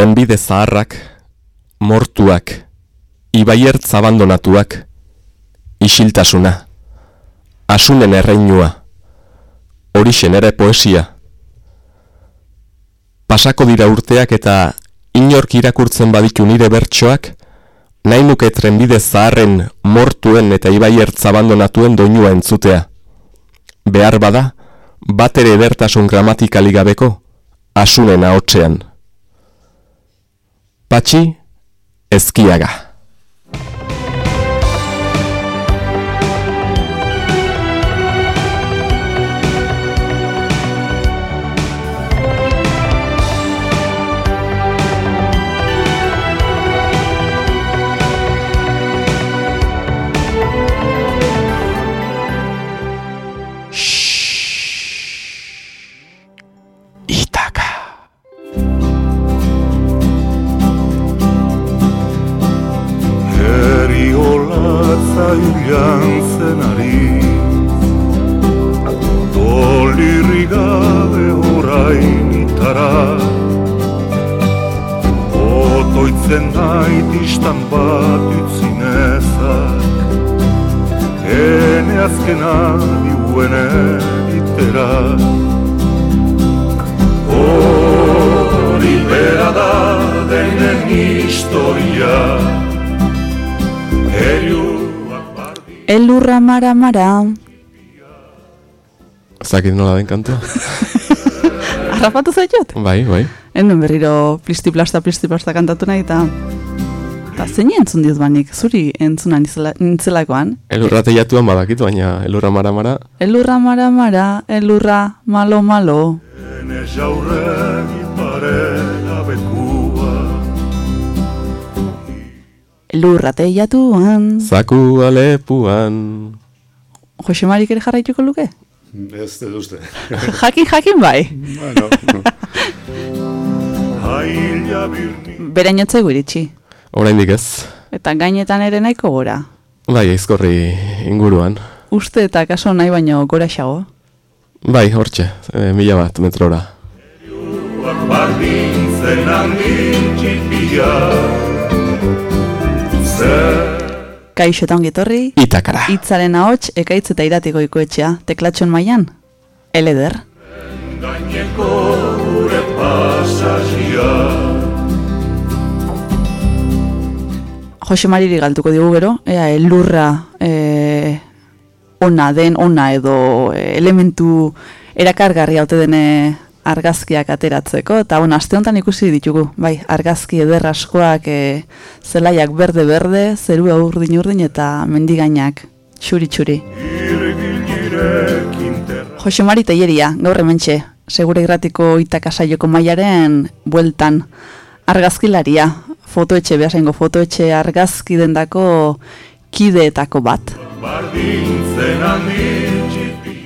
trenbide zaharrak, mortuak, ibaiertz abandonatuak, isiltasuna, asunen erreinua, horixen ere poesia. Pasako dira urteak eta inork irakurtzen baditu nire bertsoak, nahi nuke trenbide zaharren mortuen eta ibaiertz abandonatuen doinua entzutea. Behar bada, bat ere edertasun gramatikali gabeko, asunen ahotsean. Patxi, ezkiaga. Mara, mara. Zakit nola den kantua? Arrapatu zaitut? Bai, bai. Enden berriro plisti plasta, plisti plasta kantatu nahi eta... Eta zein entzun diot banik, zuri entzuna nintzelakoan? Elurra teiatuan badakitu, baina elurra mara, mara. Elurra mara, mara, elurra malo, malo. Ene Elurra teiatuan. Zaku alepuan. Jose Marik ere jarraituko luke? Ez te duzte. jakin, jakin bai. Bueno. Bera inotze guiritxi. Hora ez. Eta gainetan ere nahiko gora. Bai, aizkorri inguruan. Uste eta kaso nahi baino gora xago? Bai, hortxe, e, mila bat metrora. Kaixo eta ongitorri. Itakara. Itzaren ahots, ekaitz eta iratiko ikoetxea. Teklatxon maian? Eleder. Gaineko gure pasazia. Jose Mariri galtuko digu gero, ea elurra e, ona den, ona edo e, elementu erakargarri haute dene argazkiak ateratzeko, eta bon, aste honetan ikusi ditugu, bai, argazki eder askoak e, zelaiak berde-berde, zerua urdin-urdin eta mendigainak txuri-txuri. Jose Mari Teieria, gaur hementxe, segure irratiko itakasaioko mailaren bueltan argazkilaria, fotoetxe, behasengo fotoetxe argazki dendako kideetako bat. Bardin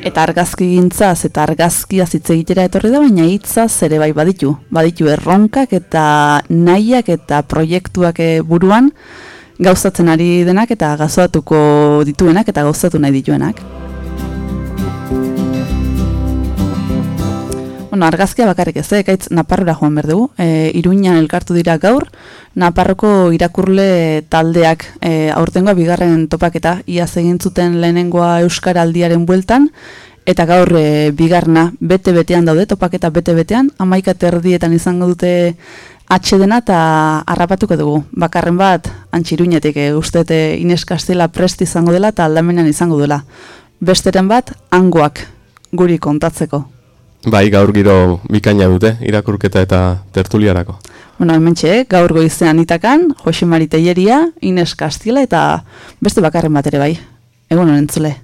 eta argazki gintzaz eta argazkia hitz egitera etorri da, baina hitzaz ere bai baditu. Baditu erronkak eta nahiak eta proiektuak eh, buruan gauzatzen ari denak eta gazoatuko dituenak eta gauzatu nahi dituenak. Bueno, argazkia bakarrik ez, ekaitz Naparrora joan behar dugu. E, Iruñan elkartu dira gaur, Naparroko irakurle taldeak e, aurtengoa bigarren topaketa, iaz egin zuten lehenengoa Euskara aldiaren bueltan, eta gaur e, bigarna bete-betean daude, topaketa bete-betean, amaika terdietan izango dute atxedena eta harrapatuko dugu. Bakarren bat, antxiruñetik, e, uste Ines Kastela prest izango dela eta aldamenean izango dela. Besteren bat, angoak guri kontatzeko. Bai, gaur giro bikaina dute, irakurketa eta tertuliarako. Bueno, hemen txe, gaur goizean itakan, Jose Mari Teieria, Ines Kastiela eta beste bakarren bat ere bai. Egun honen zule.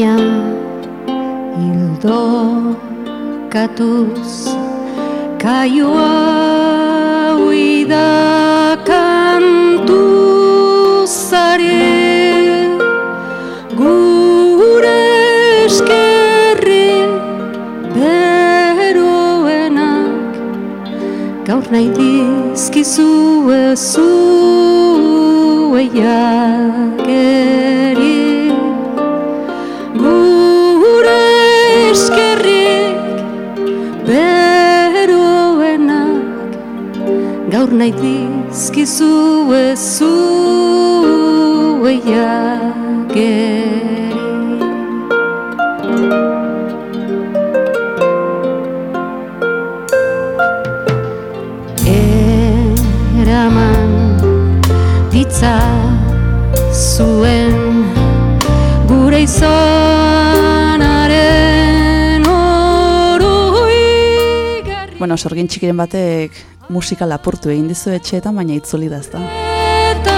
Gaina hildo katuz kaioa uida kantu zare gure eskerri beroenak gaur nahi dizkizu ezu dizkizu ezu eia Bueno, sorgin txikiren batek musika lapurtu egin dizu etxeetan, baina itzuli da ezta. Eta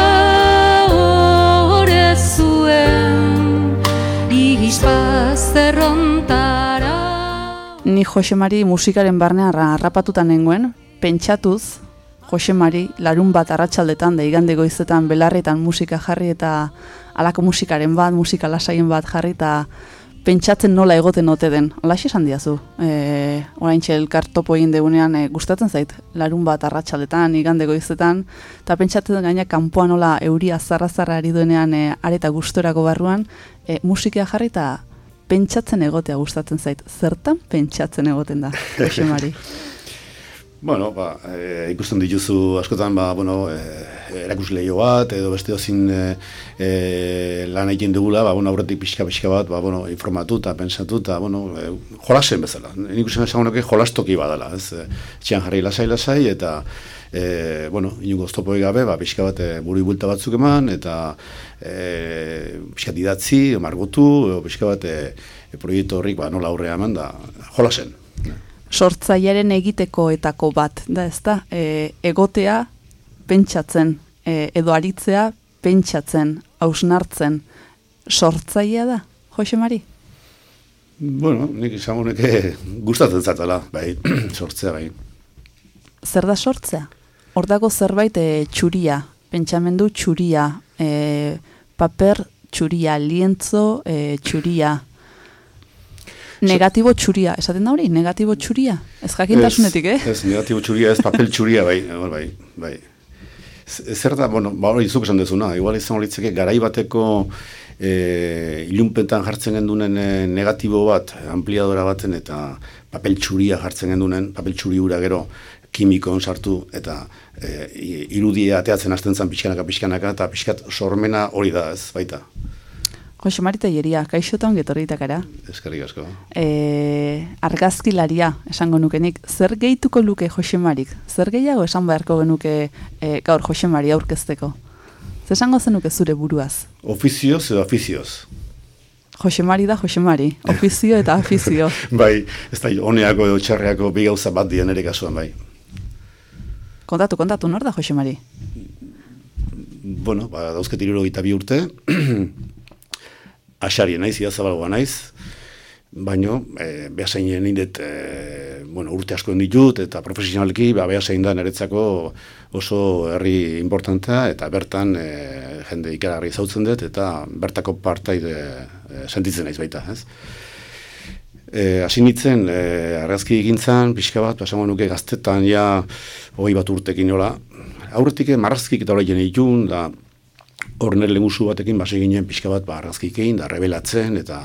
ore zuen zerrontara Ni Josemari musikaren barnean harrapatutan nengoen, pentsatuz Josemari larun bat arratsaldetan da igande goizetan belarretan musika jarri eta alako musikaren bat, musika lasaien bat jarri eta pentsatzen nola egoten ote den. Alaxe esan diazu. E, orain txelkar topo egin degunean e, gustatzen zait. Larun bat arratsaletan, igande goizetan. Eta pentsatzen gaina kanpoan nola euria zarra-zarra ari duenean e, areta gustorako barruan. E, musika jarri eta pentsatzen egotea gustatzen zait. Zertan pentsatzen egoten da, Josemari? Bueno, ba, e, ikusten dituzu askotan, ba, bueno, e, erakus lehio bat, edo beste dozin e, lan egin dugula, ba, bueno, aurretik pixka-pixka bat, ba, bueno, informatu eta pensatu eta, bueno, e, jolasen bezala. Nik usen esan honek jolastoki badala, ez? Txian jarri lasai-lasai, eta, e, bueno, inungo oztopoi gabe, ba, pixka bat e, buru ibulta batzuk eman, eta e, pixka didatzi, margotu, pixka bat e, proiektu horrik, ba, nola aurrea eman, da, jolasen sortzaiaren egitekoetako bat, da ezta? E, egotea pentsatzen, e, edo aritzea pentsatzen, hausnartzen, sortzaia da, Jose Mari? Bueno, nik izango neke gustatzen zatela, bai, sortzea bai. Zer da sortzea? Hor zerbait e, txuria, pentsamendu txuria, e, paper txuria, lientzo e, txuria, Negatibo txuria, esaten da hori? Negatibo txuria? Ez jakintasunetik, eh? Ez, negatibo txuria, ez papel txuria, bai, bai, bai. Zer da, bueno, ba hori izuk esan dezuna, igual izan horitzeke garai bateko e, ilunpetan jartzen gendunen e, negatibo bat, ampliadora baten, eta papel txuria jartzen gendunen, papel txuri ura gero, kimikoan sartu, eta e, irudia ateatzen hasten zen pixkanaka, pixkanaka, eta pixkat sormena hori da ez, baita. Jose Marita Ieria, kaixo eta onget horretakara. Eskerrik asko. E, argazkilaria, esango nukenik, zer gehituko luke Jose Marik? Zer gehiago esan beharko genuke e, gaur Jose Mari aurkezteko? Zer esango zenuke zure buruaz? Ofizioz edo afizioz? Jose Mari da Jose Mari, ofizio eta afizio. bai, ez da, honeako edo txarreako bi gauza bat dian ere kasuan, bai. Kontatu, kontatu, nor da Jose Mari? Bueno, ba, dauzket iruro bi urte, asari naiz, idazabalagoa naiz, baino, e, behasainen indet, e, bueno, urte asko ditut, eta profesionalki, ba, behasain da niretzako oso herri importantea, eta bertan e, jende ikararri zautzen dut, eta bertako partaide e, sentitzen naiz baita, ez? E, Asi nintzen, e, argazki egintzen, pixka bat, pasango nuke gaztetan, ja, hoi bat urtekin nola, aurretik marrazkik eta hori jene da, hor nire lengusu batekin base ginen pixka bat ba, argazkikein, da rebelatzen, eta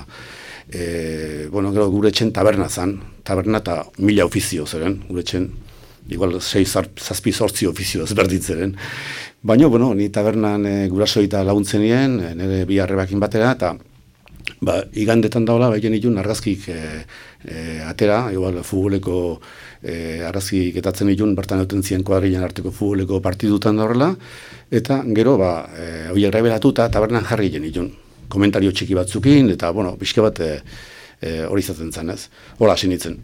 e, bueno, gero gure txen taberna zan, taberna eta mila ofizio zeren, gure txen, igual sei zazpi sortzi ofizio ezberditzeren. Baina, bueno, ni tabernan e, guraso eta laguntzen nien, e, nire bi arrebakin batera, eta ba, igandetan daula, baina nituen argazkik e, e, atera, igual futboleko e, argazkik etatzen nituen, bertan euten zien kuadrilan arteko futboleko partidutan da horrela, eta gero, ba, e, horiek rebelatu eta tabernan jarri genitun. komentario txiki batzukin, eta, bueno, pixka bat e, e, hori izaten zen, ez? Hola, hasi nintzen.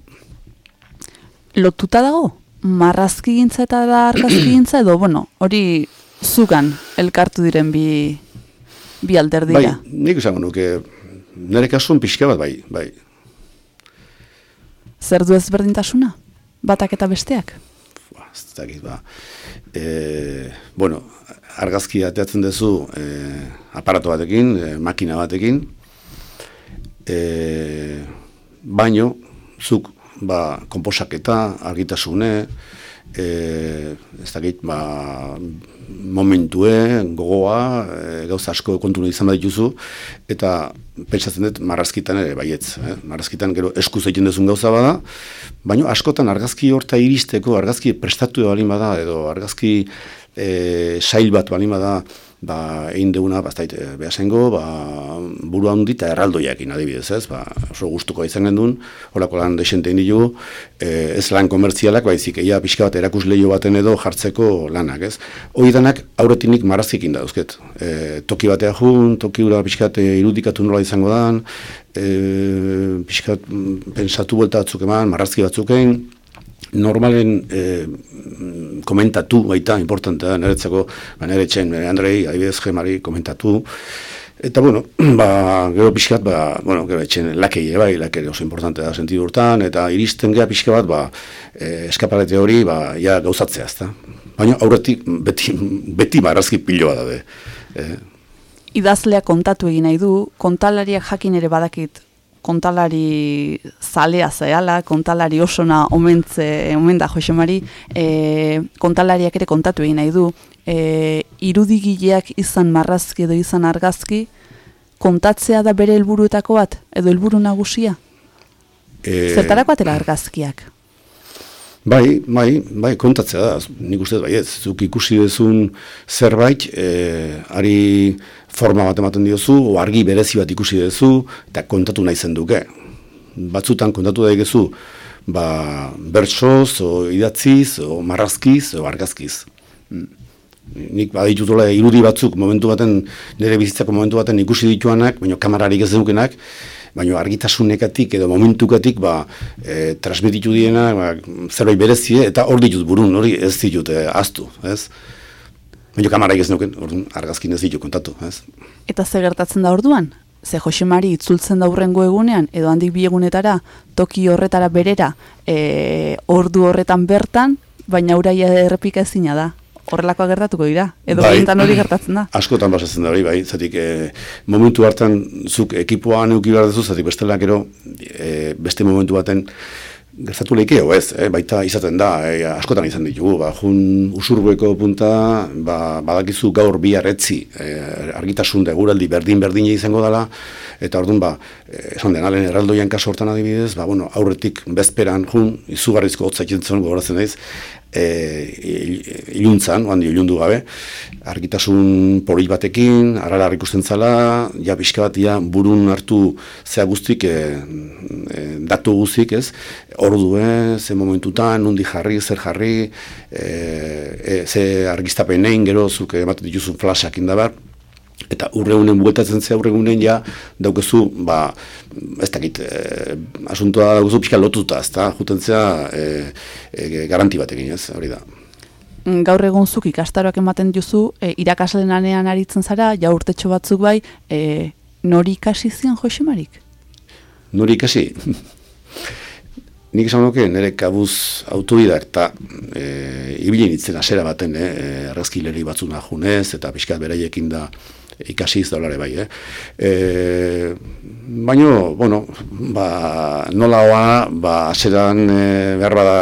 Lotuta dago? Marrazki gintza eta da argazki gintza edo, bueno, hori zugan elkartu diren bi, bi alder Bai, nik esango nuke, nire kasuan pixka bat, bai, bai. Zer du ezberdintasuna? Batak eta besteak? Ba, ez dakit, ba. E, bueno, argazki ateatzen duzu e, aparato batekin, e, makina batekin, e, baino, zuk, ba, konposaketa, argitasune, e, ez dakit, ba, momentue, gogoa, e, gauza asko kontu izan badituzu, eta pentsatzen dut marrazkitan ere baietz. Eh? Marrazkitan gero eskuz egiten duzun gauza bada, baina askotan argazki horta iristeko, argazki prestatu balin bada, edo argazki e, sail bat balin bada, ba, egin duguna, baztait, e, behasengo, ba, buru handi eta erraldoiakin adibidez, ez? Ba, oso gustuko izan gendun, horako lan desente ditugu, e, ez lan komertzialak, baizik, eia pixka bat erakus lehio baten edo jartzeko lanak, ez? Hoi danak aurretinik marrazkikin dauzket. E, toki batea jun, toki ura pixka bat e, irudikatu nola izango dan, e, pixka bat mm, pensatu buelta batzuk eman, marrazki batzuk egin, normalen e, komentatu baita, importantea, niretzako, ba, nire nire Andrei, adibidez gemari komentatu, Eta, bueno, ba, gero pixkat, ba, bueno, gero etxen lakei, bai, lakei oso importante da sentidu urtan, eta iristen gea pixka bat, ba, e, eskapalete hori, ba, ja gauzatzea, ezta. Baina aurretik beti, beti marrazki piloa da, e, Idazlea kontatu egin nahi du, kontalariak jakin ere badakit kontalari zalea zehala, kontalari osona omentze, omen da Josemari, e, kontalariak ere kontatu egin nahi du, e, irudigileak izan marrazki edo izan argazki, kontatzea da bere helburuetako bat, edo helburu nagusia? e, Zertarako atera argazkiak? Bai, bai, bai, kontatzea da, nik uste bai ez, zuk ikusi duzun zerbait, e, ari forma bat ematen diozu, argi berezi bat ikusi duzu, eta kontatu nahi zenduke. Batzutan kontatu daikezu, ba, bertsoz, o idatziz, o marrazkiz, o argazkiz. Mm. Nik baditutola irudi batzuk momentu baten, nire bizitzako momentu baten ikusi dituanak, baina kamararik ez dukenak, baina argitasunekatik edo momentukatik ba, e, transmititu diena ba, zerbait berezie eta hor ditut burun, hori ez ditut e, aztu, ez? Baina kamaraik ez nuken, orduan argazkin ez ditu kontatu, ez? Eta ze gertatzen da orduan? Ze Josemari itzultzen da hurrengo egunean, edo handik bi egunetara, toki horretara berera, e, ordu horretan bertan, baina uraia errepika ezina da. Horrelakoa gertatuko dira, edo Bai. hori gertatzen da. Askotan pasatzen da hori, bai, zatik e, momentu hartan zuk ekipoa neuki behar duzu, zatik bestela gero e, beste momentu baten gertatu lehike, o ez, eh, baita izaten da, eh, askotan izan ditugu, ba, jun usurbueko punta, ba, badakizu gaur bi arretzi, eh, argitasun deguraldi berdin-berdin izango dela, eta orduan, ba, eh, esan den, alen erraldoian kaso hortan adibidez, ba, bueno, aurretik bezperan jun, izugarrizko hotza ikentzen gogoratzen daiz, e, iluntzan, handi ilundu gabe, argitasun pori batekin, aralar ikusten zala, ja pixka bat ja, burun hartu zea guztik, e, e, datu guztik, ez, ordue, ze momentutan, nundi jarri, zer jarri, e, e, ze argiztapenein gero, zuk ematen dituzun flasak indabar, eta urregunen bueltatzen zea urregunen ja daukezu ba ez dakit e, asuntoa daukezu pixka lotuta ezta? Juten zea e, e, garanti batekin ez? Hori da. Mm, Gaur egun zuk ikastaroak ematen duzu, e, irakasleen lanean aritzen zara, ja urtetxo batzuk bai, e, nori ikasi zion Josemarik? nori ikasi? Nik esan nuke, nire kabuz autodidakta e, ibili nintzen asera baten, eh, argazkileri batzuna junez, eta pixkat beraiekin da ikasiz daulare bai, eh? E, baino, bueno, ba, nola hoa, ba, aseran e, behar bada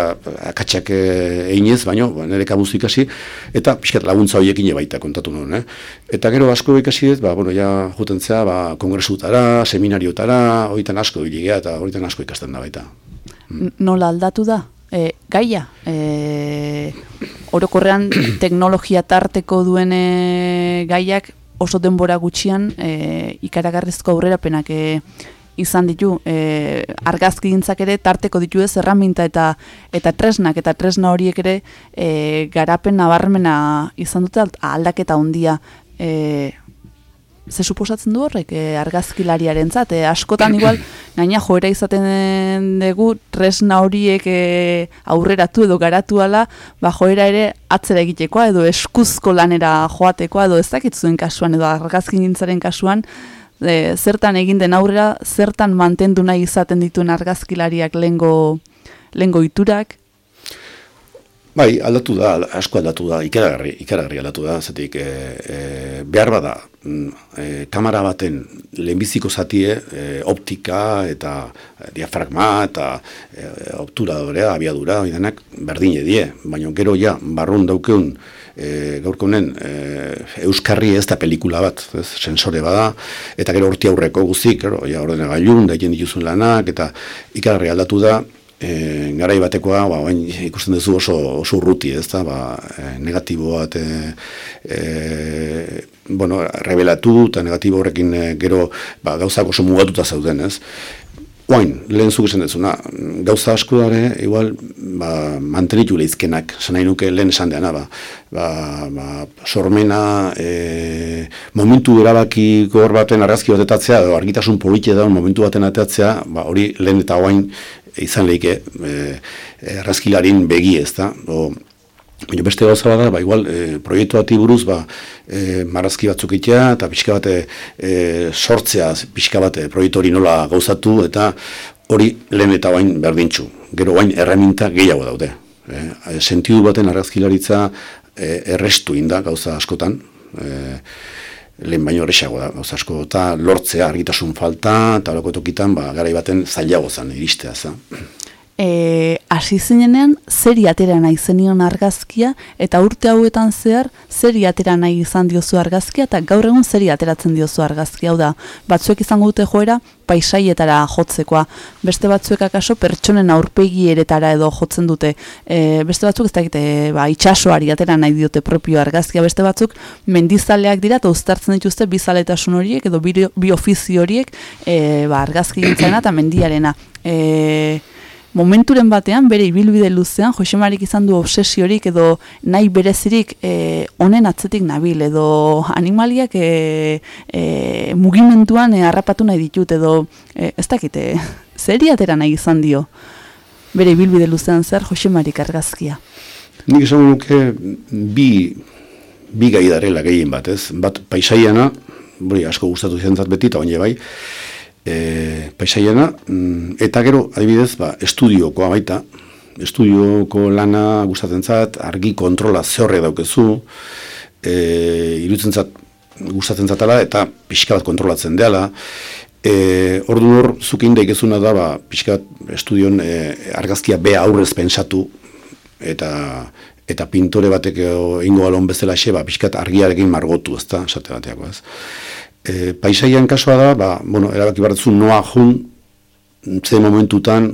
akatsak einez, baino, ba, nire kabuz ikasi, eta pixkat laguntza horiekin baita kontatu nuen, eh? Eta gero asko ikasi ez, ba, bueno, ja juten zea, ba, kongresutara, seminariotara, horietan asko biligea, eta horietan asko ikasten da baita. N- Nola aldatu da? E, gaia, e, orokorrean teknologia tarteko duen gaiak oso denbora gutxian e, ikaragarrizko aurrerapenak e, izan ditu e, argazkigintzak ere tarteko ditu ez erraminta eta eta tresnak eta tresna horiek ere e, garapen nabarmena izan dute aldaketa handia e, ze suposatzen du horrek e, argazkilariaren zat, askotan igual, gaina joera izaten dugu, tresna horiek e, aurreratu edo garatu ala, ba joera ere atzera egitekoa edo eskuzko lanera joatekoa edo ez dakitzuen kasuan edo argazkingintzaren kasuan, e, zertan egin den aurrera, zertan mantendu nahi izaten dituen argazkilariak lengo, lengo iturak, Bai, aldatu da, asko aldatu da, ikaragarri, ikaragarri aldatu da, zetik e, e, behar bada, e, kamera baten lehenbiziko zatie, e, optika eta diafragma eta e, obturadorea, abiadura, denak berdin edie, baina gero ja, barrun daukeun, e, gaurko honen, e, Euskarri ez da pelikula bat, ez, sensore bada, eta gero horti aurreko guzik, gero, ja, ordena gailun, da dituzun lanak, eta ikaragarri aldatu da, e, garai batekoa, ba, bain, ikusten duzu oso, oso urruti, ez da, ba, e, negatibo bat, e, e, bueno, revelatu eta negatibo horrekin e, gero ba, gauzak oso mugatuta zauden, ez? Oain, lehen zuk esan dezuna, gauza asko dara, igual, ba, mantenitu lehizkenak, zan nahi nuke lehen esan deana, ba, ba, ba, sormena, e, momentu erabaki gor baten argazki bat edo argitasun politia da, momentu baten atatzea, ba, hori lehen eta oain, izan lehike e, errazkilarin begi ez da. O, Baina beste gauza bada, ba, igual, e, proiektu bati buruz, ba, e, marrazki batzuk itea, eta pixka bate e, sortzea, pixka bate proiektu hori nola gauzatu, eta hori lehen eta bain berdintxu. Gero bain erreminta gehiago daude. E, sentidu baten arrazkilaritza e, errestu inda gauza askotan. E, lehen baino horrexago da, gauza asko, eta lortzea argitasun falta, eta loko tokitan, ba, gara baten zailago zen, iristea E, hasi zinenean, zeri atera nahi zenion argazkia, eta urte hauetan zehar, zeri atera nahi izan diozu argazkia, eta gaur egun zeri ateratzen diozu argazkia, hau da, batzuek izango dute joera, paisaietara jotzekoa, beste batzuek akaso pertsonen aurpegi eretara edo jotzen dute, e, beste batzuk ez dakite, ba, itxasoari atera nahi diote propio argazkia, beste batzuk mendizaleak dira, eta uztartzen dituzte bizaletasun horiek, edo bi, bi ofizio horiek, e, ba, argazki gintzena eta mendiarena. E, momenturen batean, bere ibilbide luzean, Josemarik izan du obsesiorik edo nahi berezirik e, honen atzetik nabil, edo animaliak e, e, mugimenduan e, harrapatu nahi ditut, edo e, ez dakite, zeri atera nahi izan dio, bere ibilbide luzean zer Josemarik argazkia. Nik esan nuke bi, bi gai darela gehien bat, ez? Bat paisaiana, bori asko gustatu zentzat beti, eta baina bai, e, paisaiana, mm, eta gero, adibidez, ba, estudiokoa baita, estudioko lana gustatzen zat, argi kontrola zehorre daukezu, e, irutzen zat, gustatzen zatala, eta pixka bat kontrolatzen dela, e, ordu hor, zukin daikezuna da, ba, pixka estudion e, argazkia be aurrez pensatu, eta eta pintore batek ingo alon bezala xe, ba, pixkat argiarekin margotu, ezta, esate bateako, ez e, paisaian kasua da, ba, bueno, erabaki barretzu noa jun, ze momentutan,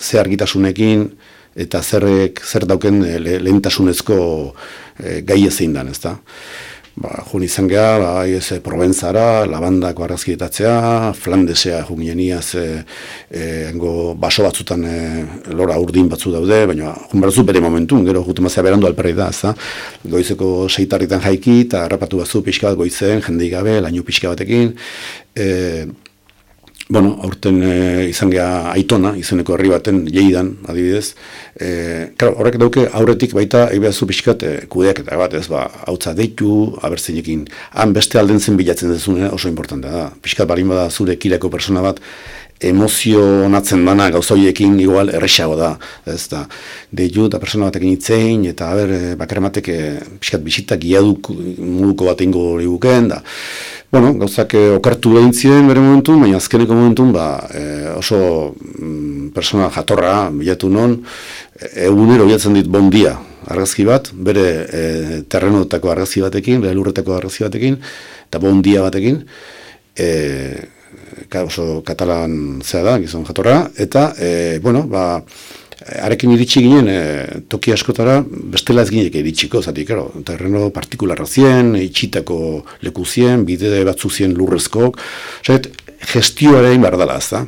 ze argitasunekin, eta zerrek, zer dauken e, lehentasunezko e, gai ezin dan, ez da ba, jun izan geha, ba, ez, Provenzara, labandako arrazkietatzea, Flandesea jungenia ze e, engo baso batzutan e, lora urdin batzu daude, baina jun batzu bere momentun, gero jute mazea berandu alperri da, ez Goizeko seitarritan jaiki, eta harrapatu batzu pixka bat goizen, jende gabe, lainu pixka batekin, e, Bueno, aurten e, izan geha aitona, izeneko herri baten jeidan, adibidez. E, claro, horrek dauke aurretik baita ebeazu pixkat e, kudeak eta bat, ez, ba, hautza deitu, abertzenekin, han beste alden zen bilatzen dezune, oso importantea da. Pixkat barin bada zure kireko persona bat, emozio onatzen dana gauzoiekin igual errexago da, ez da, deitu eta persona batekin itzein, eta haber, bakarematek pixkat bisitak iaduk muduko bat ingo hori da. Bueno, gauzak eh, okartu behin ziren bere momentu, baina azkeneko momentu ba, eh, oso mm, persona jatorra bilatu non, egunero bilatzen dit bon dia argazki bat, bere e, terrenotako argazki batekin, bere lurretako argazki batekin, eta bon dia batekin, e, oso katalan zea da, gizon jatorra, eta, e, bueno, ba, arekin iritsi ginen e, toki askotara bestela ez ginek iritsiko, zati, kero, terreno partikularra zien, itxitako leku zien, bide batzu zien lurrezkok, zait, gestioaren bardala ez da.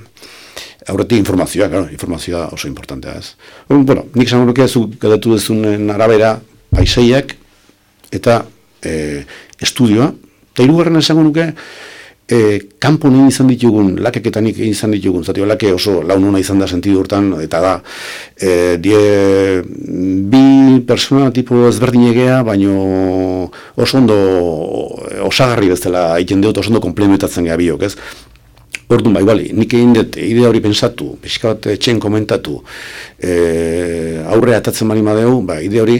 Aurretik informazioa, claro, informazioa oso importantea ez. Bueno, nik zango nuke zu gadatu dezunen arabera paiseiak eta e, estudioa, Eta hirugarren esango nuke, e, kanpo nien izan ditugun, lakeketan izan ditugun, zati lake oso laununa izan da sentidu hortan, eta da, e, die, bi persona tipo ezberdin egea, baino oso ondo osagarri bezala egiten dut, oso ondo komplementatzen geha biok, ez? Orduan bai, bali, nik egin dut idea hori pensatu, pixka bat etxen komentatu, e, aurre atatzen bali madeu, ba, idea hori,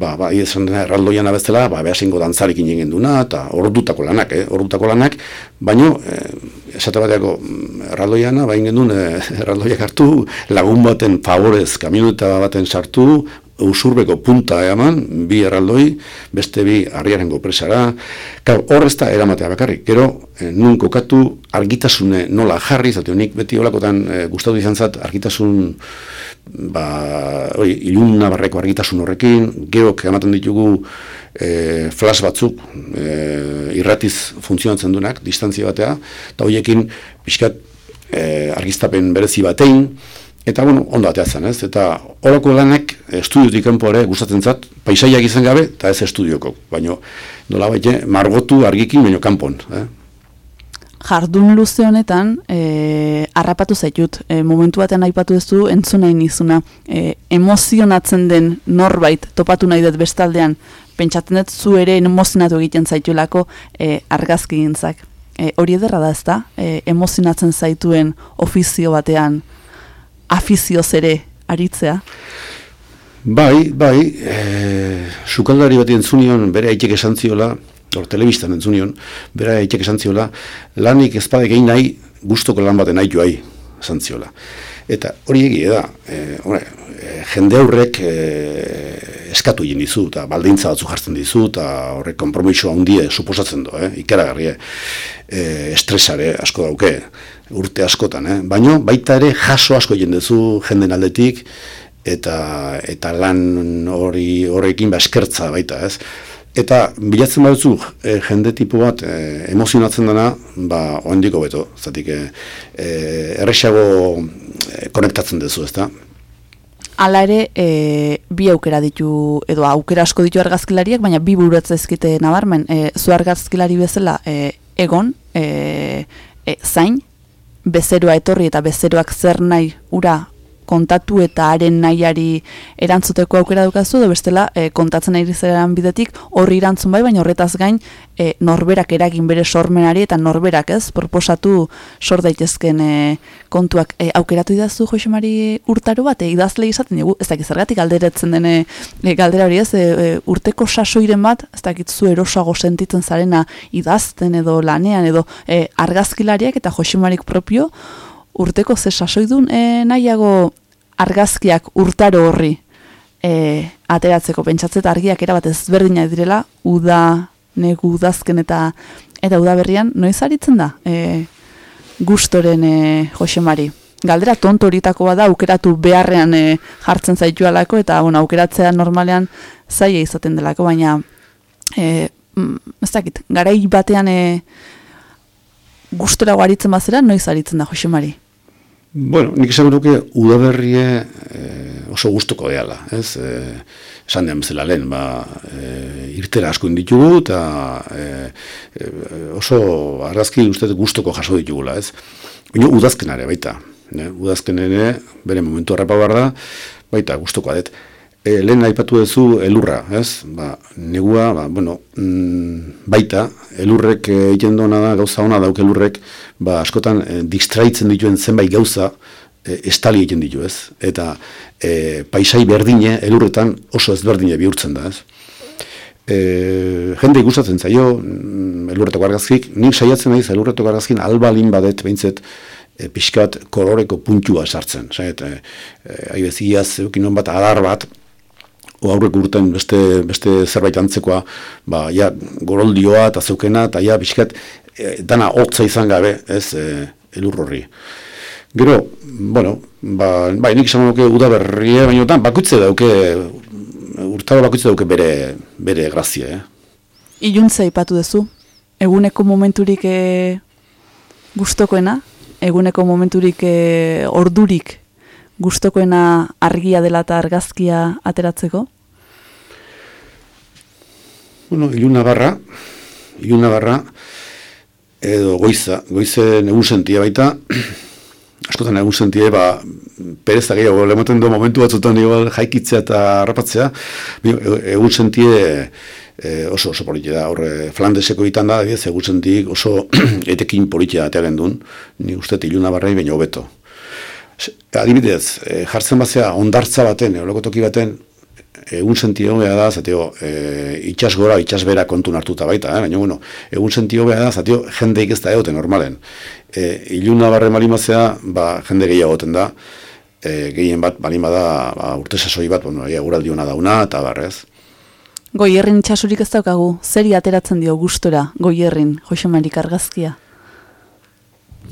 ba, ba, izan dena erraldoian abeztela, ba, behasengo dantzarik ingen duna, eta ordutako lanak, eh, ordutako lanak, baino, e, esate bateako mm, erraldoiana, ba, ingen duen, e, erraldoiak hartu, lagun baten favorez, kamioneta baten sartu, usurbeko punta eman, bi erraldoi, beste bi harriaren gopresara, hor ez da eramatea bakarrik, gero, e, nun kokatu argitasune nola jarri, zate honik beti holakotan e, gustatu izan zat, argitasun, ba, oi, ilun nabarreko argitasun horrekin, gero, ematen ditugu e, flash batzuk, e, irratiz funtzionatzen duenak, distantzia batea, eta horiekin, pixkat, e, argiztapen berezi batein, Eta, bueno, ondo ateatzen, ez? Eta horako lanak estudiotik kanpo ere gustatzen zat, paisaiak izan gabe, eta ez estudioko. Baina, nola baite, margotu argikin, baino kanpon. Eh? Jardun luze honetan, e, harrapatu zaitut, e, momentu batean aipatu ez du, entzun nahi nizuna, e, emozionatzen den norbait topatu nahi dut bestaldean, pentsatzen dut zu ere emozionatu egiten zaituelako e, argazki gintzak. E, hori ederra da ez da, e, emozionatzen zaituen ofizio batean, afizioz ere aritzea? Bai, bai, e, sukaldari bat entzunion bere aitek esan ziola, hor telebistan entzunion, bere aitek esan ziola, lanik ezpadek egin nahi, gustoko lan baten nahi joai esan ziola. Eta hori egia da, e, e, jende aurrek e, eskatu egin dizu, eta baldintza batzu jartzen dizu, eta horrek kompromiso handie suposatzen du, eh? ikaragarri, e, estresare asko dauke, urte askotan, eh? baina baita ere jaso asko egin duzu jenden aldetik, eta eta lan hori horrekin ba eskertza baita, ez? Eta bilatzen baduzu e, jende tipo bat e, emozionatzen dena, ba oraindiko beto, zatik e, erresago e, konektatzen duzu, ezta? Hala ere, e, bi aukera ditu, edo aukera asko ditu argazkilariak, baina bi buruetza ezkite nabarmen, e, zu argazkilari bezala e, egon, e, e, zain, bezeroa etorri eta bezeroak zer nahi ura kontatu eta haren nahiari erantzuteko aukera dukazu, edo bestela e, kontatzen nahi zeran bidetik horri erantzun bai, baina horretaz gain e, norberak eragin bere sormenari eta norberak ez, proposatu sor daitezken e, kontuak. E, aukeratu idazu Josemari urtaro bat, e, idazle izaten dugu, ez dakit zergatik galderetzen dene e, galdera hori ez, e, urteko sasoiren bat, ez dakit zu erosago sentitzen zarena idazten edo lanean edo e, argazkilariak eta Josemarik propio, urteko ze sasoidun e, nahiago argazkiak urtaro horri e, ateratzeko. Pentsatzet argiak erabat ezberdina direla uda, negu udazken eta eta uda berrian noiz aritzen da e, gustoren e, Josemari galdera tonto horitako bada aukeratu beharrean e, jartzen zaitualako eta bueno, aukeratzea normalean zaila izaten delako baina e, ez dakit, garai batean e, gustora aritzen bazera noiz aritzen da Josemari Bueno, nik esan duke udaberrie e, oso gustuko deala, ez? E, esan den bezala lehen, ba, e, irtera asko inditugu eta e, oso argazki uste gustuko jaso ditugula, ez? Baina udazkenare baita, ne? udazkenare bere momentu harrapa da, baita gustuko adet e, lehen aipatu duzu elurra, ez? Ba, negua, ba, bueno, mm, baita, elurrek egiten duena da, gauza ona dauk elurrek, ba, askotan e, distraitzen dituen zenbait gauza, e, estali egiten ditu, ez? Eta e, paisai berdine, elurretan oso ezberdine bihurtzen da, ez? E, jende ikustatzen zaio, mm, elurretoko argazkik, nik saiatzen naiz elurretoko argazkin albalin badet, behintzet, e, pixkat koloreko puntua sartzen. Zait, e, e, aibeziaz, bat, adar bat, aurrek urten beste, beste zerbait antzekoa, ba, ja, goroldioa eta zeukena, eta ja, bizkat, e, dana hotza izan gabe, ez, e, elur horri. Gero, bueno, ba, ba nik izan duke udaberria, baina dan, bakutze dauke, urtaro bakutze dauke bere, bere grazia, eh? Iluntza ipatu duzu, eguneko momenturik e, gustokoena, eguneko momenturik e, ordurik gustokoena argia dela eta argazkia ateratzeko? Bueno, iluna barra, iluna barra, edo goiza, goizen egun sentia baita, askotan egun sentie, ba, pereza gehiago, lemoten du momentu batzutan igual jaikitzea eta harrapatzea, e- egun sentie e, oso oso politia da, horre Flandeseko itan da, egun sentik oso etekin politia atea gendun, ni uste iluna barrai baina hobeto. Adibidez, e, jartzen bazea ondartza baten, eoloko toki baten, egun sentio hobea da, zateo, e, itxas gora, itxas bera kontun hartuta baita, eh? baina, bueno, egun sentio hobea da, zateo, jendeik ez da egoten normalen. E, iluna barre malimazea, ba, jende gehiago egoten da, e, gehien bat, balima da, ba, urte sasoi bat, bueno, ia, guraldi hona dauna, eta barrez. Goierrin itxasurik ez daukagu, zeri ateratzen dio gustora goierrin, Jose Marik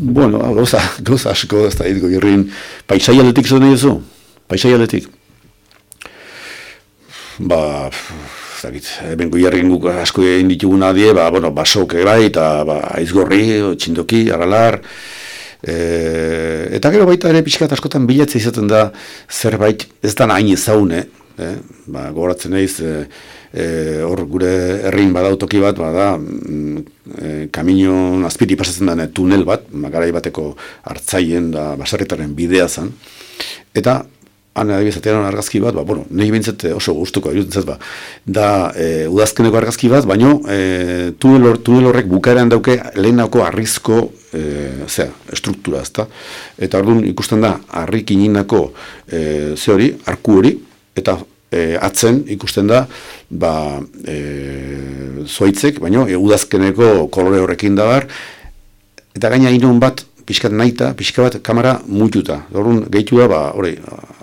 Bueno, gauza, gauza asko ez da, hitgo irrin, paisai aldetik zuen duzu? Paisai aldetik? Ba, ez dakit, hemen goierrin guk asko egin dituguna die, ba, bueno, basok bai, eta ba, aizgorri, txindoki, aralar, e, eta gero baita ere pixkat askotan bilatzea izaten da zerbait ez da hain ezagune, eh? ba, gogoratzen naiz, e, e, hor gure herrin badautoki bat, bada, e, kaminon azpiri pasatzen den tunel bat, ba, garai bateko hartzaien da baserritaren bidea zen, eta han adibidez argazki bat, ba, bueno, nahi bintzat oso gustuko iruditzen zait, ba, da e, udazkeneko argazki bat, baino e, tunel, hor, tunel horrek bukaeran dauke lehenako arrizko e, zera, struktura, ezta? Eta orduan ikusten da, harrik ininako e, ze hori, arku hori, eta e, atzen ikusten da, ba, e, zoitzek, baino, e, udazkeneko kolore horrekin da bar, eta gaina inun bat, pixkat naita, pixka bat kamera mututa. Orduan gehitu da, ba, hori,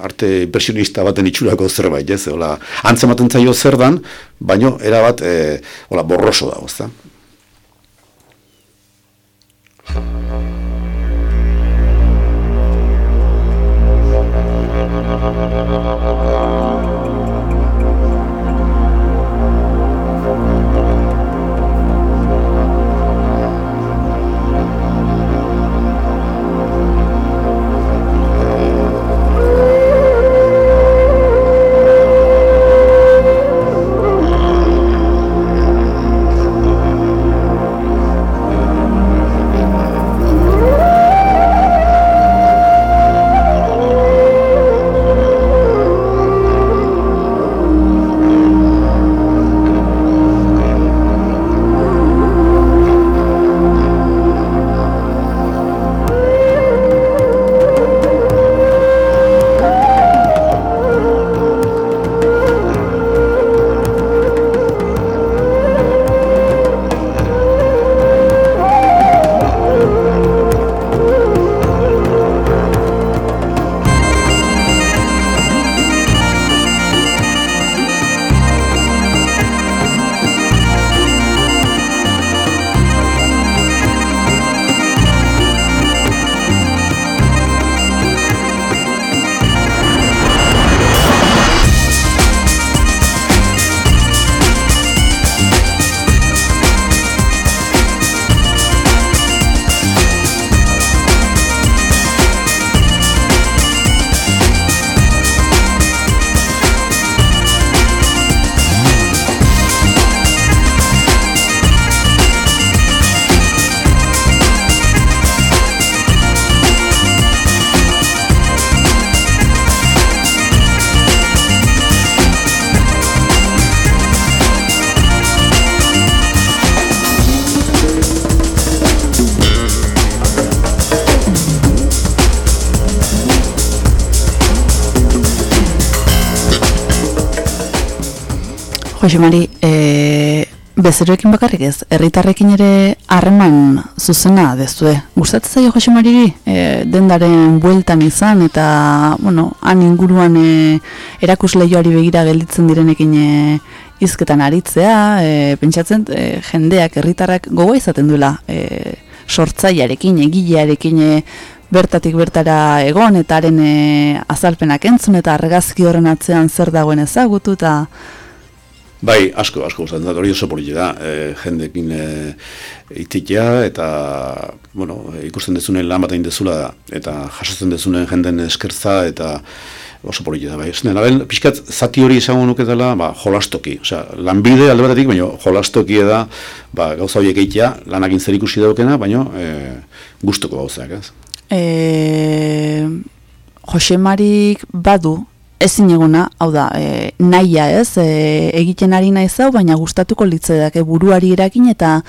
arte impresionista baten itxurako zerbait, ez? Hola, antzematen zaio zer dan, baino era bat, e, hola, borroso dago, ezta? Jose Mari, e, bezeroekin bakarrik ez, herritarrekin ere harreman zuzena dezue. Gustatzen zaio Jose Mariri, e, dendaren bueltan izan eta, bueno, han inguruan e, erakusleioari begira gelditzen direnekin e, hizketan aritzea, e, pentsatzen e, jendeak, herritarrak gogoa izaten duela e, sortzaiarekin, egilearekin e, bertatik bertara egon eta haren e, azalpenak entzun eta argazki horren atzean zer dagoen ezagutu eta Bai, asko, asko gustatzen da, hori oso politia da, e, jendekin e, ititea eta, bueno, ikusten dezunen lan bat egin dezula eta jasotzen dezunen jenden eskertza eta oso politi da bai. Ez dena, ben, pixkat zati hori izango nuke dela, ba, jolastoki. Osea, lanbide alde batetik, baina jolastoki da, ba, gauza horiek eitea, lanakin zer ikusi daukena, baina e, gustuko gauzak, ez? E, Josemarik badu, ezin eguna, hau da, e, naia ez, e, egiten ari naiz hau, baina gustatuko litzedak, e, buruari eragin eta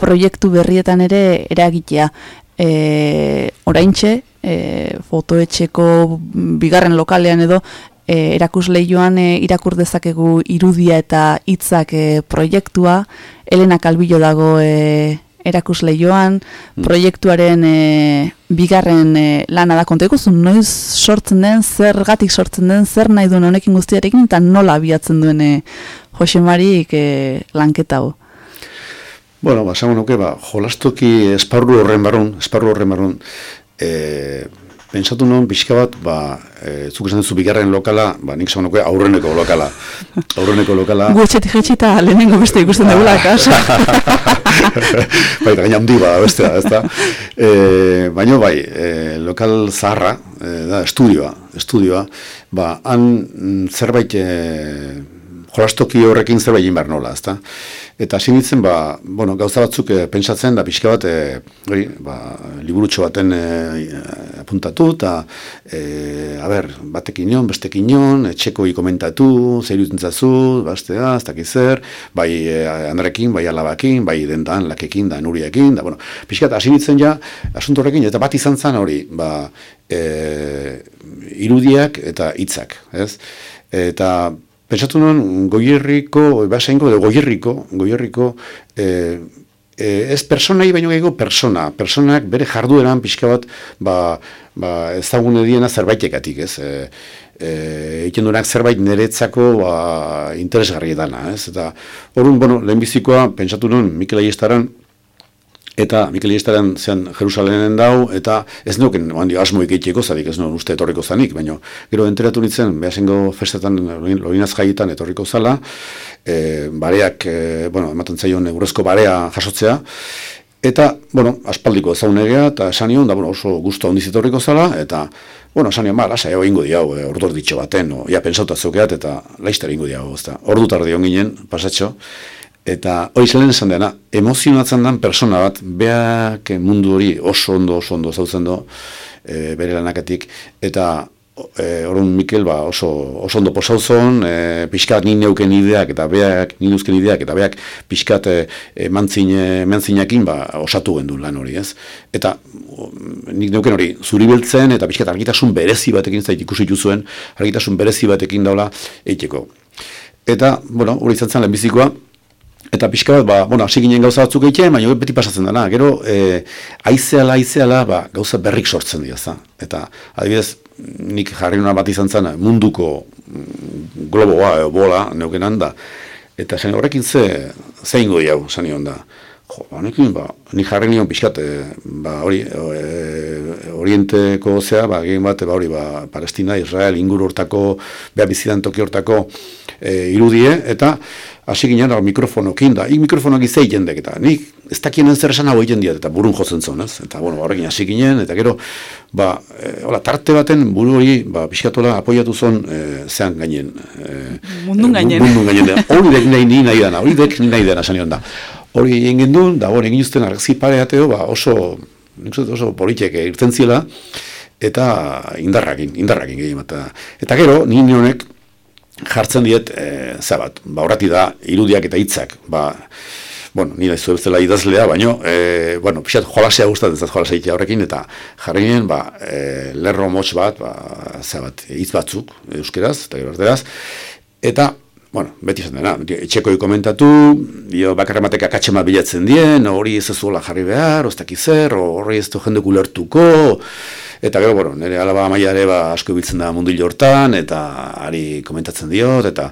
proiektu berrietan ere eragitea. E, oraintxe, e, fotoetxeko bigarren lokalean edo, e, erakusleioan e, irakur dezakegu irudia eta hitzak e, proiektua, Elena Kalbillo dago e, erakusleioan, mm. proiektuaren e, bigarren e, lana da konteko, noiz sortzen den, zer sortzen den, zer nahi duen honekin guztiarekin, eta nola abiatzen duen e, Jose Marik e, lanketa hau. Bueno, ba, nuke, ba, jolastoki esparru horren barrun, esparru horren barrun, e, pensatu non, pixka bat, ba, e, zuk esan duzu bigarren lokala, ba, nik nuke aurreneko lokala. Aurreneko lokala. Gu etxetik etxita lehenengo beste ikusten dugula, kasa. bai, eta gaina handi ba, beste da, ez da. E, baina bai, e, lokal zaharra, e, da, estudioa, estudioa, ba, han mm, zerbait, e, jolastoki horrekin zerbait inbar nola, ez da. Eta hasi nintzen, ba, bueno, gauza batzuk e, pentsatzen, da pixka bat, e, hori, ba, liburutxo baten e, apuntatu, eta, e, a ber, batekin nion, bestekin nion, etxeko komentatu, zer dutzen zazu, bastea, ez dakiz zer, bai e, andrekin, bai alabakin, bai dendan, lakekin, da nuriekin, da, bueno, pixka bat, hasi nintzen ja, asuntorrekin, eta bat izan zen hori, ba, e, irudiak eta hitzak, ez? Eta, Pentsatu nuen, goierriko, basainko, edo goierriko, goierriko, e, e, ez personai baino gehiago persona. Personak bere jardueran pixka bat, ba, ba, ezagun ediena zerbaitekatik, ez? E, e, egiten duenak zerbait niretzako ba, interesgarri edana, ez? Eta, horren, bueno, lehenbizikoa, pentsatu nuen, Mikel Aiestaran, eta Mikel Iestaran zean Jerusalenen dau, eta ez nuken, handi, asmo ikitxeko zadik, ez nuen uste etorriko zanik, baina gero enteratu nintzen, behasengo festetan, lorinaz jaietan etorriko zala, e, bareak, e, bueno, ematen zaion eurrezko barea jasotzea, eta, bueno, aspaldiko ezagun egea, eta esan da, bueno, oso guztu handiz etorriko zala, eta, bueno, esan nion, ba, lasa, ego ingo diau, e, ordu ditxo baten, o, ja, pensauta zeukeat, eta laiztera ingo diau, ez da, ordu tardi ginen, pasatxo, Eta hori zelen esan dena, emozionatzen den persona bat, beak mundu hori oso ondo, oso ondo zautzen do, e, bere lanakatik, eta e, orun Mikel ba, oso, oso ondo posauzon, e, pixkat ni neuken ideak, eta beak ninuzken ideak, eta beak pixkat e, e, mantzin, ba, osatu gendu lan hori, ez? Eta nik neuken hori, zuri beltzen, eta pixkat argitasun berezi batekin zait ikusi zuen, argitasun berezi batekin daula eiteko. Eta, bueno, hori izan zen lehenbizikoa, Eta pixka bat, ba, bueno, hasi ginen gauza batzuk egiten, baina beti pasatzen dena. Gero, e, aizeala, aizeala, ba, gauza berrik sortzen dira, za. Eta, adibidez, nik jarri bat izan zen, munduko mm, globoa, e, bola, neukenan da. Eta zen horrekin ze, ze ingo diau, zen da. Jo, ba, nekin, ba, nik jarri nion pixkat, e, ba, hori, e, orienteko zea, ba, egin bat, ba, hori, ba, Palestina, Israel, inguru hortako, beha bizidan toki hortako e, irudie, eta, hasi ginen mikrofonokin da, ik mikrofonoak izei jendek, eta nik ez dakien zer esan hau egin diat, eta burun jotzen zon, ez? Eta, bueno, horrekin hasi ginen, eta gero, ba, e, hola, tarte baten buru hori, ba, pixkatola apoiatu zon, e, zean gainen. E, mundun gainen. Mundun gainen, hori dek nahi ni nahi dana, hori dek nahi dana, sanion da. Hori egin gendun, da, hori egin usten argzi pareateo, ba, oso, nik oso politiek irten zila, eta indarrakin, indarrakin gehi eta, eta gero, nini honek, jartzen diet, e, zabat, ba, horati da, irudiak eta hitzak, ba, bueno, nire zu bezala idazlea, baino, e, bueno, pixat jolasea gustatzen zaz jolasea horrekin, eta jarri nien, ba, e, lerro motx bat, ba, zabat, hitz batzuk, euskeraz, eta gero eta, bueno, beti esan dena, etxeko komentatu, dio, bakarra mateka katxema bilatzen dien, hori ez ez jarri behar, oztak izer, hori ez du jende gulertuko, Eta gero, bueno, nire alaba amaia ba, asko ibiltzen da mundu hortan, eta ari komentatzen diot, eta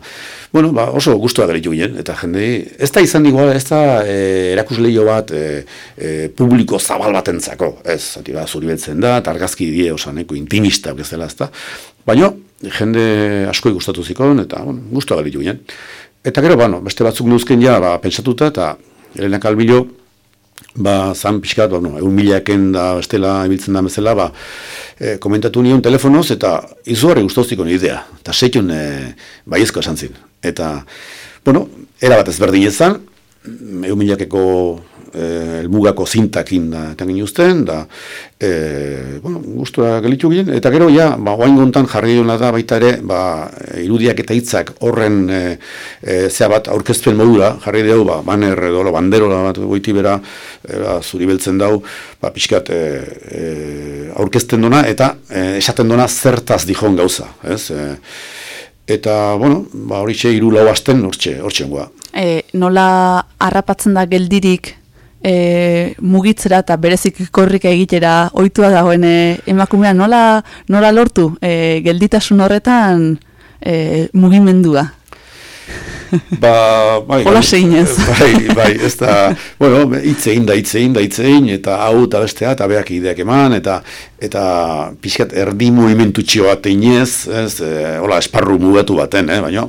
bueno, ba, oso gustua garitu ginen, eta jende, ez da izan igual, ez da e, erakusleio bat e, e, publiko zabal batentzako, ez, zati ba, zuri beltzen da, eta argazki die, osan, eko intimista, bezala, ez da, baina, jende asko gustatu zikon, eta, bueno, gustua garitu ginen. Eta gero, bueno, beste batzuk nuzken ja, ba, pentsatuta, eta Elena Kalbilo, ba, zan pixkat, bueno, egun milaken da bestela ibiltzen da bezala, ba, e, komentatu nion telefonoz, eta izugarri guztoztiko idea, eta seikun e, baiezko esan zin. Eta, bueno, erabat ezberdin ezan, egun milakeko eh, elmugako zintakin da eta ginuzten, da, eh, bueno, gustura gelitu ginen, eta gero, ja, ba, oain gontan jarri duena da baita ere, ba, irudiak eta hitzak horren e, e, zea bat aurkezpen modura, jarri dugu, ba, baner edo, bandero bat goiti bera, e, ba, zuri beltzen dau, ba, pixkat e, e, aurkezten dona, eta e, esaten dona zertaz dijon gauza, ez? E, eta, bueno, ba, hori txe, iru lau asten, hortxe, hortxe E, nola harrapatzen da geldirik e, mugitzera eta berezik korrika egitera ohitua dagoen e, emakumea nola, nola lortu e, gelditasun horretan e, mugimendua? Ba, bai, Hola seinez. Bai, bai, ez da, bueno, itzein da, itzein da, itzein, eta hau eta bestea, eta beak ideak eman, eta eta pixkat erdi movimentu txio bat einez, ez, e, hola, esparru mugatu baten, eh, baina,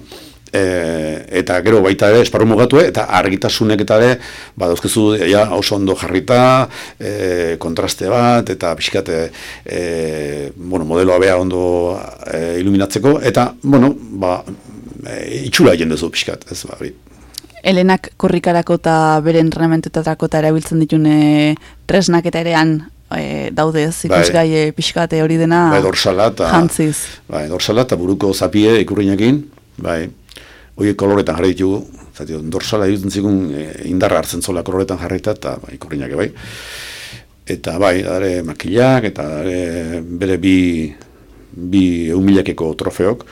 e, eta gero baita ere esparru mugatu eta argitasunek eta ere ba dauzkezu ja oso ondo jarrita e, kontraste bat eta pixkat e, e, bueno, modeloa bea ondo e, iluminatzeko eta bueno ba e, itxura egin duzu pixkat ez ba Elenak korrikarako eta bere entrenamentetarako eta erabiltzen ditune tresnak eta erean e, daudez, ikusgai bai. pixkate hori dena bai, dorsala eta, jantziz. Bai, dorsala eta buruko zapie ikurriñekin, bai, hori koloretan jarri ditugu, zati, dorsala egiten zigun e, indarra hartzen zola koloretan jarrita, eta bai, ikurriñak bai. Eta bai, dare makillak, eta dare bere bi, bi eumilakeko trofeok,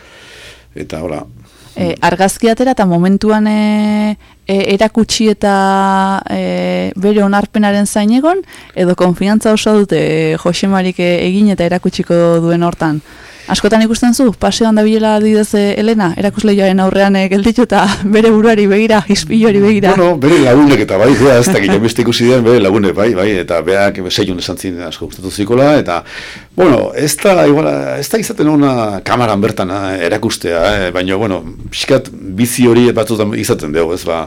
eta hola. E, argazki atera eta momentuan e, e, erakutsi eta e, bere onarpenaren zain egon, edo konfiantza oso dute Josemarik egin eta erakutsiko duen hortan. Askotan ikusten zu, paseoan da bilela adidez Elena, erakusleioaren aurrean e, gelditu eta bere buruari begira, izpilori begira. Bueno, bere lagunek eta bai, bea, ez da, gero beste ikusi den, bere lagunek bai, bai, eta beak seion esan zin asko gustatu zikola, eta, bueno, ez da, igual, ez da izaten ona kamaran bertan eh, erakustea, eh, baina, bueno, pixkat bizi hori batzutan izaten dugu, ez ba,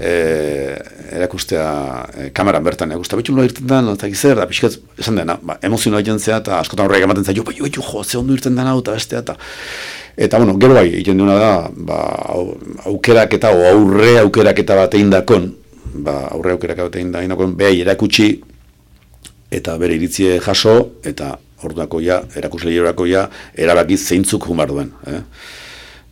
eh, erakustea eh, kamaran bertan, erakustea, betxun nola irten da, eta gizer, da, pixkat, esan dena, ba, emozioa jentzea, eta askotan horrek ematen zaio, bai, jo, jo, ze ondo irten dena, eta bestea, eta, eta, bueno, gero bai, egiten duena da, ba, aukerak eta, o aurre aukerak eta bat egin dakon, ba, aurre aukerak bat egin dakon, behai erakutsi, eta bere iritzie jaso, eta ordako ja, erakusleiorako ja, erabakiz zeintzuk humar duen. Eh?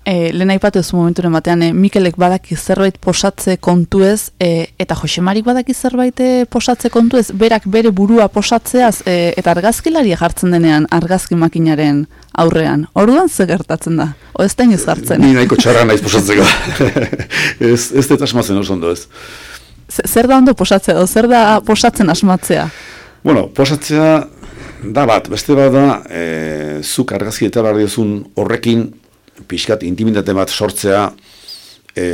E, lehen aipatu ez momenturen batean, e, Mikelek badaki zerbait posatze kontuez, e, eta Josemarik badaki zerbait posatze kontuez, berak bere burua posatzeaz, e, eta argazkilaria jartzen denean argazki makinaren aurrean. Orduan ze gertatzen da? O ez da jartzen? Ni nahiko txarra naiz posatzeko. ez, ez dut asmatzen oso ondo ez. Zer da ondo posatzea, o zer da posatzen asmatzea? Bueno, posatzea da bat, beste bat da, e, zuk argazki eta behar horrekin pixkat intimitate bat sortzea, e,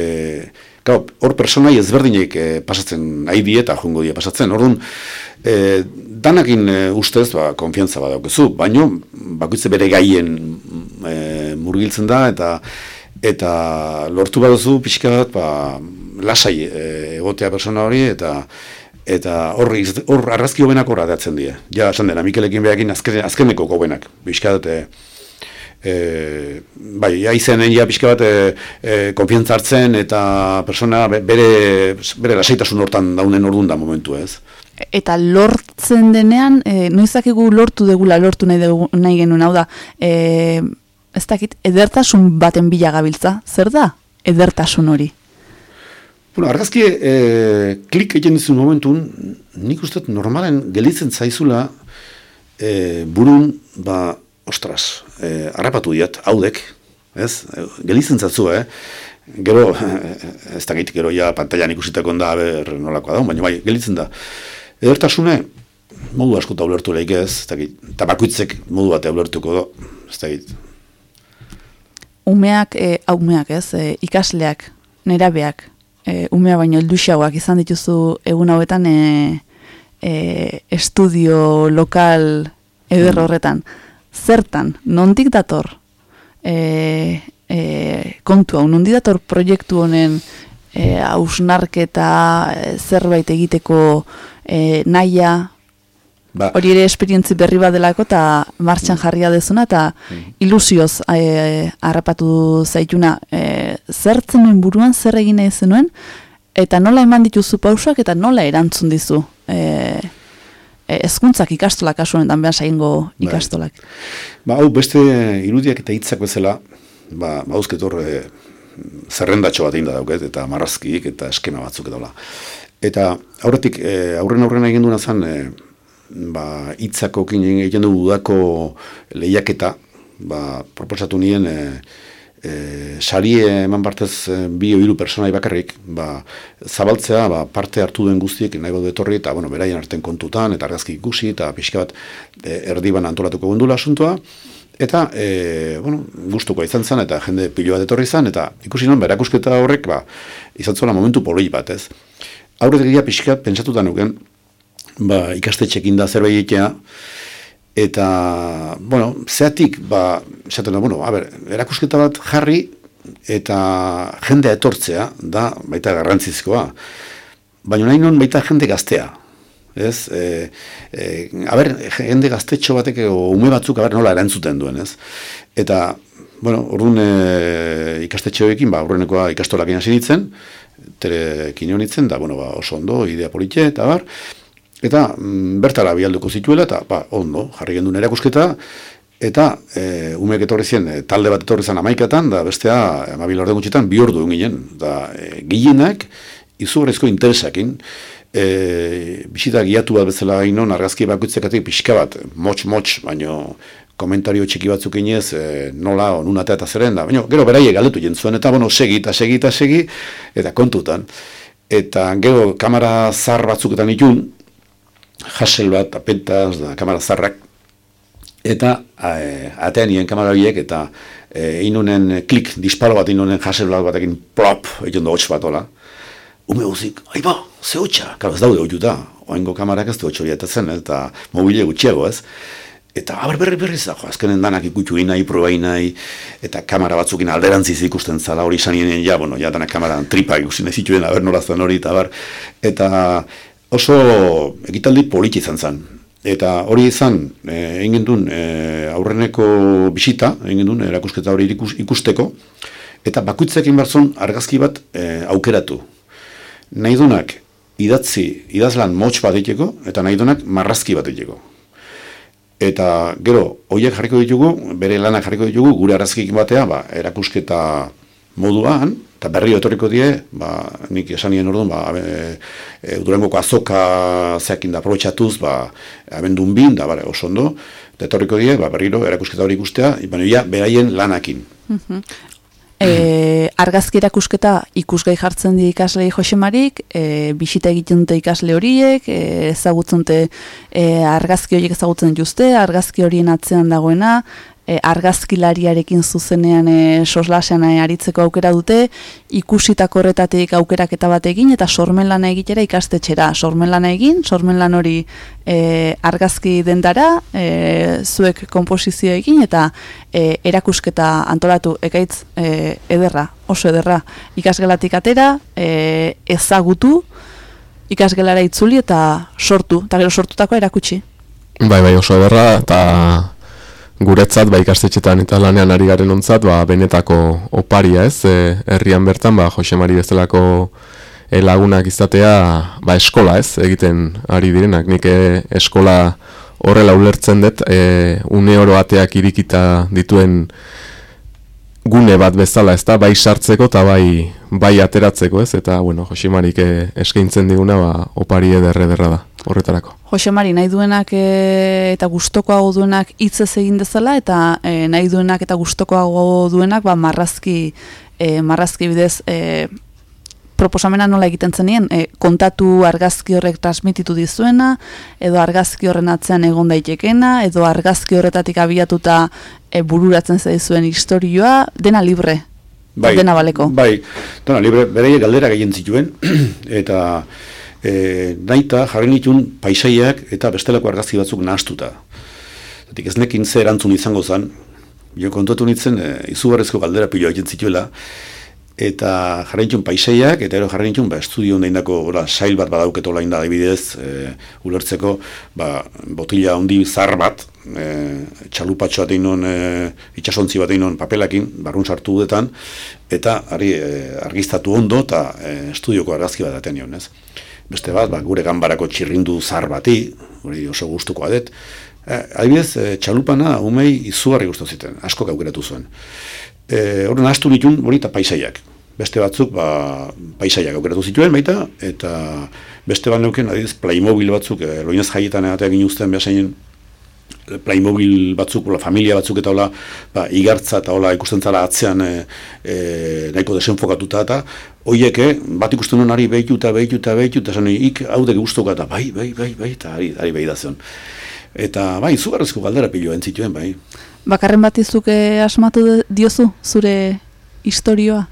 gau, hor personai ezberdinek e, pasatzen nahi die eta jungo die pasatzen. Orduan, e, danakin e, ustez, ba, konfiantza bat daukezu, baino, bakoitze bere gaien e, murgiltzen da, eta eta lortu baduzu pixka bat, ba, lasai e, egotea persona hori, eta eta hor, hor arrazki hobenak datzen die. Ja, esan dena, Mikelekin behakin azken, azkeneko gobenak, pixka dute, e, bai, ja izenen ja pixka bat e, e, konfientza hartzen eta persona bere, bere lasaitasun hortan daunen ordun da momentu ez. Eta lortzen denean, e, noizakigu lortu degula lortu nahi, dugu, nahi genuen, hau da, e, ez dakit, edertasun baten bila gabiltza, zer da edertasun hori? Bueno, argazki e, klik egin dizun momentun, nik uste normalen gelitzen zaizula e, burun, ba, ostras, eh, harrapatu diat, haudek, ez, gelitzen zatzu, eh? Gero, ez da gaitik gero ja pantailan ikusitako da, ber nolakoa da, baina bai, gelitzen da. Edertasune, modu asko eta ulertu lehik ez, eta bakuitzek modu bat ulertuko da, ez da Umeak, e, umeak ez, e, ikasleak, nerabeak, e, umea baino elduxagoak izan dituzu egun hauetan e, e, estudio lokal eder mm. horretan. Zertan, nondik dator? E, e, kontu hau, nondik dator proiektu honen e, hausnarketa e, zerbait egiteko e, naia, Ba, hori ere esperientzi berri bat delako eta martxan jarria dezuna eta ilusioz e, harrapatu zaituna. E, zer zenuen buruan, zer egin nahi zenuen, eta nola eman dituzu pausak eta nola erantzun dizu. E, e, ezkuntzak ikastolak kasu honetan behar saingo Bai. ikastolak. Ba, hau beste irudiak eta hitzak bezala, ba, mauzketor e, zerrendatxo bat egin da dauket, eta marrazkik eta eskema batzuk edola. Eta aurretik, e, aurren aurren egin duena zen, e, ba, hitzako kinen egiten du udako lehiaketa, ba, proposatu nien, e, e, sari eman partez e, bi o hiru personai bakarrik, ba, zabaltzea, ba, parte hartu duen guztiek nahi etorri, eta bueno, beraien arten kontutan, eta argazki ikusi, eta pixka bat e, erdiban antolatuko gundula asuntoa, Eta, e, bueno, gustuko izan zen, eta jende pilo bat etorri zen, eta ikusi non, berakusketa horrek, ba, izan zuela momentu poloi bat, ez. Aurretik pixka pentsatuta nuken, ba, ikastetxekin da zerbait egitea, eta, bueno, zeatik, ba, esaten da, bueno, a ber, erakusketa bat jarri, eta jendea etortzea, da, baita garrantzizkoa. Baina nahi non baita jende gaztea, ez? E, e, a ber, jende gaztetxo batek, o ume batzuk, a ber, nola erantzuten duen, ez? Eta, bueno, orduan e, ikastetxe horiekin, ba, aurrenekoa ikastolakin hasi nintzen, terekin honitzen, da, bueno, ba, oso ondo, idea politxe, eta bar, eta mm, bertara bialduko zituela, eta, ba, ondo, jarri gendun erakusketa, eta e, umeek etorri zien, e, talde bat etorri zen amaikatan, da bestea, amabil orde gutxitan, bi ordu ginen, da, e, gehienak, izugarrizko interesakin, e, bisita giatu bat bezala gainon, argazki bakutzekatik pixka bat, motx-motx, baino komentario txiki batzuk inez, e, nola, onunatea eta zeren da, baina gero beraiek galdetu jentzuen, eta bueno, segi, eta segi, eta segi, eta kontutan. Eta gero kamera zar batzuketan itun, Hassel bat, apentaz, da kamera zarrak, eta e, atean nien kamera horiek, eta e, inunen klik, disparo bat inunen Hasselblad batekin plop, egin da hotx bat hola. Ume guzik, aiba, ze hotxa, karo ez daude hotxuta, oaingo kamarak ez du hotx horietatzen, eta mobile gutxiago ez. Eta abar berri berri zago, azkenen danak ikutu nahi, proba nahi, eta kamera batzukin alderantziz ikusten zala, hori sanien ja, bueno, ja danak kamera tripa ikusten ez zituen, aber norazten hori, eta bar, eta oso egitaldi politi izan zen. Eta hori izan, e, egin duen e, aurreneko bisita, egin duen erakusketa hori ikus, ikusteko, eta bakuitzekin barzon argazki bat e, aukeratu. Nahi dunak idatzi, idazlan motx bat diteko, eta nahi dunak marrazki bat diteko. Eta gero, horiek jarriko ditugu, bere lanak jarriko ditugu, gure arrazkikin batea, ba, erakusketa moduan, eta berri etorriko die, ba, nik esan nien orduan, ba, e, e, durengoko azoka zeakin da aprobetxatuz, ba, abendun bin, da, bare, oso ondo, eta etorriko die, ba, berriro, erakusketa hori ikustea, baina ja, beraien lanakin. E, argazki erakusketa ikusgai jartzen di ikaslei Josemarik, e, bisita egiten dute ikasle horiek, e, ezagutzen dute e, argazki horiek ezagutzen dituzte, argazki horien atzean dagoena, e, argazkilariarekin zuzenean e, soslasean e, aritzeko aukera dute, ikusitako horretatik aukeraketa bat egin eta sormen lana egitera ikastetxera. Sormen lana egin, sormen lan hori e, argazki dendara, e, zuek komposizio egin eta e, erakusketa antolatu ekaitz e, ederra, oso ederra. Ikasgelatik atera, e, ezagutu, ikasgelara itzuli eta sortu, eta gero sortutako erakutsi. Bai, bai, oso ederra, eta guretzat, ba, ikastetxetan eta lanean ari garen ontzat, ba, benetako oparia ez, e, herrian bertan, ba, Jose Mari bezalako e, lagunak izatea, ba, eskola ez, egiten ari direnak, nik e, eskola horrela ulertzen dut, e, une oro ateak irikita dituen gune bat bezala, ez da, bai sartzeko eta bai, bai ateratzeko, ez, eta, bueno, Jose Marik e, eskaintzen diguna, ba, opari ederre ederra da, horretarako. Jose Mari, nahi duenak e, eta gustokoago duenak hitzez egin dezala, eta e, nahi duenak eta gustokoago duenak ba, marrazki, e, marrazki bidez e, proposamena nola egiten zenien, e, kontatu argazki horrek transmititu dizuena, edo argazki horren atzean egon daitekena, edo argazki horretatik abiatuta e, bururatzen zaizuen historioa, dena libre, dena baleko. Bai, dena libre, bereie galdera gehien zituen, eta e, naita jarri nituen paisaiak eta bestelako argazki batzuk nahastuta. Zatik ez nekin ze erantzun izango zen, jo kontatu nintzen, e, izugarrezko galdera piloa egin zituela, eta jarri nituen paisaiak, eta ero jarri ba, estudio ondeinako, ora, sail bat badauketo lain da, adibidez, e, ulertzeko, ba, botila handi zar bat, e, txalupatxo bat egin e, itxasontzi bat egin papelakin, barrun sartu dudetan, eta ari, e, argiztatu ondo, eta e, estudioko argazki bat daten nion, ez? Beste bat, ba, gure ganbarako txirrindu zar bati, hori oso gustuko adet, e, adibidez, txalupana umei izugarri guztu ziten, asko aukeratu zuen. E, Horren astu nitun hori eta paisaiak. Beste batzuk ba, paisaiak aukeratu zituen baita, eta beste bat neuken, adibidez, Playmobil batzuk, e, loinaz jaietan egatea egin uzten behasainen, Playmobil batzuk, la familia batzuk eta hola, ba, igartza eta hola ikusten zara atzean e, e, nahiko desenfokatuta eta hoieke bat ikusten nuen ari behitu eta behitu eta behitu eta zan ik hau dek guztuka eta bai, bai, bai, bai, eta ari, ari behi da. Eta bai, zugarrezko galdera pilo entzituen, bai. Bakarren bat izuke asmatu de- diozu, zure historioa?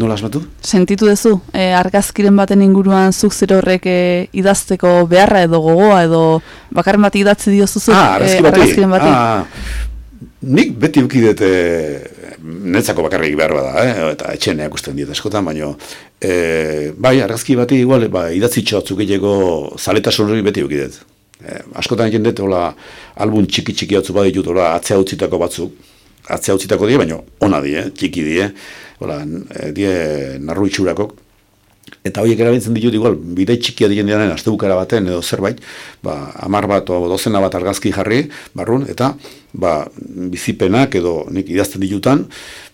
Nola asmatu? Sentitu duzu, e, argazkiren baten inguruan zuk zer horrek e, idazteko beharra edo gogoa edo bakarren bat idatzi diozu zuk ah, argazki e, argazkiren bati? Ah, nik beti ukidet e, netzako bakarrik behar bada, eh? eta etxen ikusten diet askotan, baino e, bai, argazki bati igual, ba, idatzitxo batzuk egiteko zaletasun hori beti ukidet. E, askotan egin dut, hola, album txiki txiki batzu baditut, hola, atzea utzitako batzuk, atzea utzitako die, baino ona die, txiki die, hola, e, die narru itxurakok, Eta horiek erabiltzen ditut igual, bide txikia diren diren astebukara baten edo zerbait, ba, amar bat o dozena bat argazki jarri, barrun, eta ba, bizipenak edo nik idazten ditutan,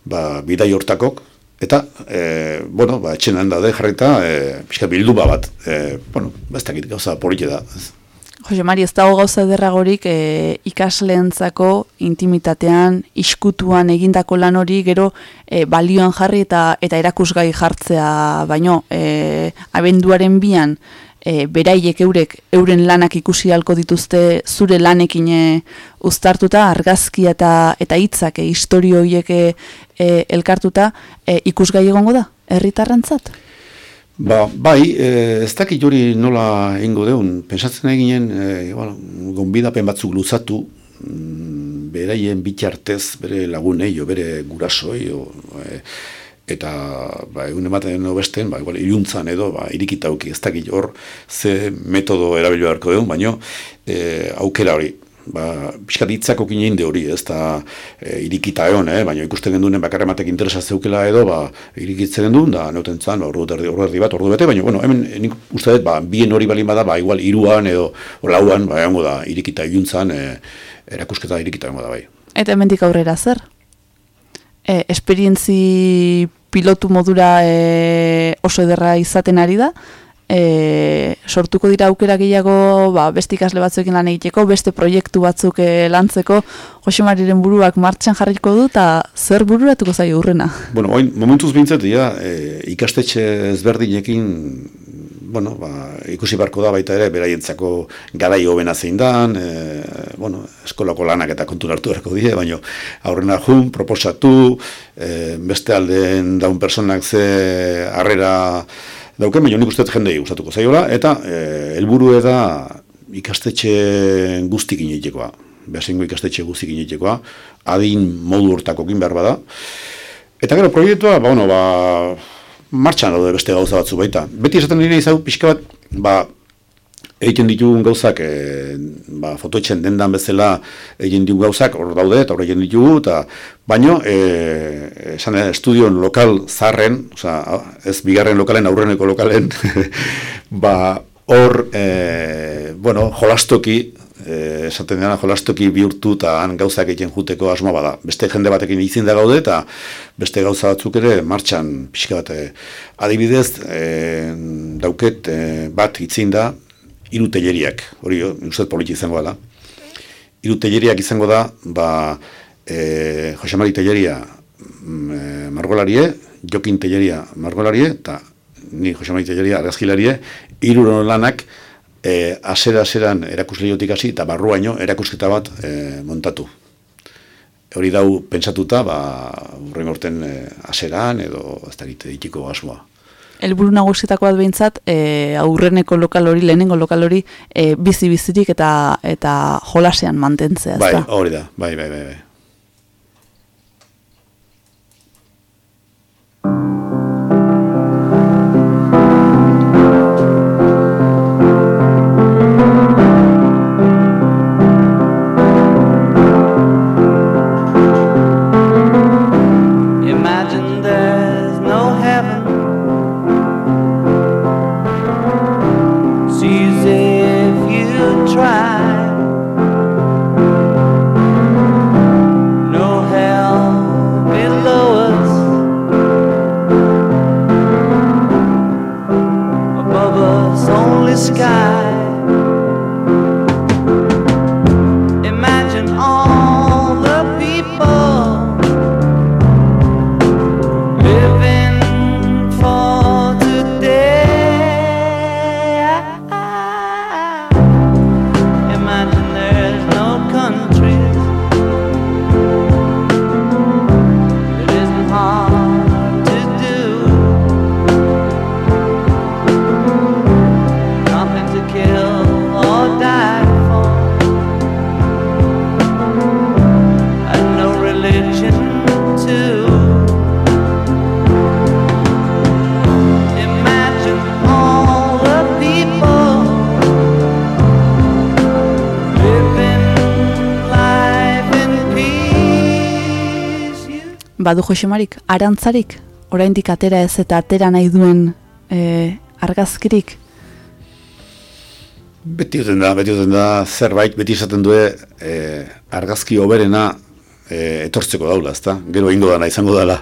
ba, bidai hortakok, eta, e, bueno, ba, etxen handa de jarrita, e, pixka bilduba bat, e, bueno, ez dakit gauza polite da. ez. Jose Mari, ez dago gauza derragorik e, ikasleentzako intimitatean, iskutuan egindako lan hori gero e, balioan jarri eta eta erakusgai jartzea baino e, abenduaren bian e, beraiek eurek euren lanak ikusi halko dituzte zure lanekin uztartuta argazkia eta eta hitzak e, istorio horiek e, elkartuta e, ikusgai egongo da herritarrentzat. Ba, bai, e, ez dakit hori nola ingo deun, pensatzen eginen, e, bueno, gonbidapen batzuk luzatu, mm, beraien bitxartez, bere lagunei, o bere gurasoi, o, e, eta ba, egun ematen besten, ba, igual, iluntzan edo, ba, irikita auki, ez dakit hor, ze metodo erabilua beharko deun, baino, e, aukera hori, ba, okin egin de hori, ez da e, irikita egon, eh? baina ikusten gendunen bakarra ematek interesa zeukela edo, ba, irikitzen gendun, da neuten zan, ba, ordu erdi, ordu erdi bat, ordu bete, baina, bueno, hemen nik uste dut, ba, bien hori balin bada, ba, igual iruan edo lauan, ba, egongo da, irikita iluntzan, e, erakusketa irikita egongo da, bai. Eta hemendik aurrera zer? E, esperientzi pilotu modura e, oso ederra izaten ari da, e, sortuko dira aukera gehiago ba, beste ikasle batzuekin lan egiteko, beste proiektu batzuk e, lantzeko, Jose Mariren buruak martxan jarriko du, eta zer bururatuko zaio urrena? Bueno, oin, momentuz bintzat, ja, e, ikastetxe ezberdinekin, bueno, ba, ikusi barko da baita ere, beraientzako garai hobena zein dan, e, bueno, eskolako lanak eta kontu hartu beharko die, baina aurrena jun, proposatu, e, beste aldeen daun personak ze harrera dauken, baina nik uste jendei gustatuko zaiola, eta e, helburu da ikastetxe guztik ineitekoa, behasengo ikastetxe guztik ineitekoa, adin modu hortakokin behar bada, Eta gero proiektua, ba, bueno, ba, martxan daude beste gauza batzu baita. Beti esaten nire izau pixka bat, ba, egiten ditugun gauzak, e, ba, fotoetxen dendan bezala egin ditugun gauzak, hor daude, eta hor egin ditugu, eta baino, e, esan e, estudion lokal zarren, oza, ez bigarren lokalen, aurreneko lokalen, ba, hor, e, bueno, jolastoki, eh, esaten dena jolastoki bihurtu eta han gauzak egiten juteko asmoa bada. Beste jende batekin izin da gaude eta beste gauza batzuk ere martxan pixka bat. eh, adibidez, eh, dauket eh, bat itzin da hiru telleriak. Hori, uste politi izango da. Hiru telleriak izango da, ba, eh, Jose Mari telleria eh, margolarie, Jokin telleria margolarie, eta ni Jose Mari telleria argazkilarie, hiru lanak e, asera-aseran erakusleiotik hasi eta barruaino erakusketa bat e, montatu. Hori dau pentsatuta, ba, urren orten e, aseran edo ez dakit itiko asmoa. Elburu nagusietako bat behintzat, e, aurreneko lokal hori, lehenengo lokal hori, e, bizi-bizirik eta eta jolasean mantentzea, Bai, hori da, bai, bai, bai. bai. Badu Josemarik, arantzarik, oraindik atera ez eta atera nahi duen e, argazkirik? Beti duten da, beti duten da, zerbait, beti esaten du e, argazki oberena e, etortzeko daula, ezta? Gero ingo dana, izango dela.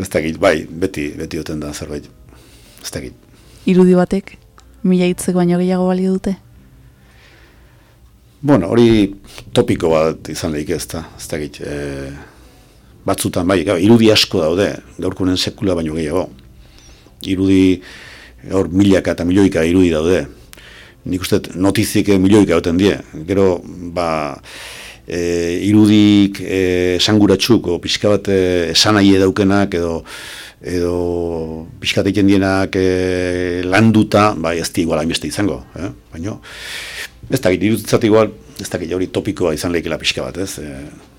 Ez dakit, bai, beti, beti duten da, zerbait. Ez dakit. Irudi batek, mila hitzek baino gehiago balio dute? Bueno, hori topiko bat izan lehik ez da, ez dakit. E, batzutan, bai, irudi asko daude, gaurkunen sekula baino gehiago. Irudi, gaur milaka eta milioika irudi daude. Nik uste notizik milioika gauten die. Gero, ba, e, irudik e, sanguratsuk, o pixka bat e, esanaie daukenak, edo edo pixkat egiten dienak e, landuta, bai ez di igual hainbeste izango, eh? baina ez dakit, iruditzat igual, ez dakit hori topikoa izan lehikela pixka bat, ez? E,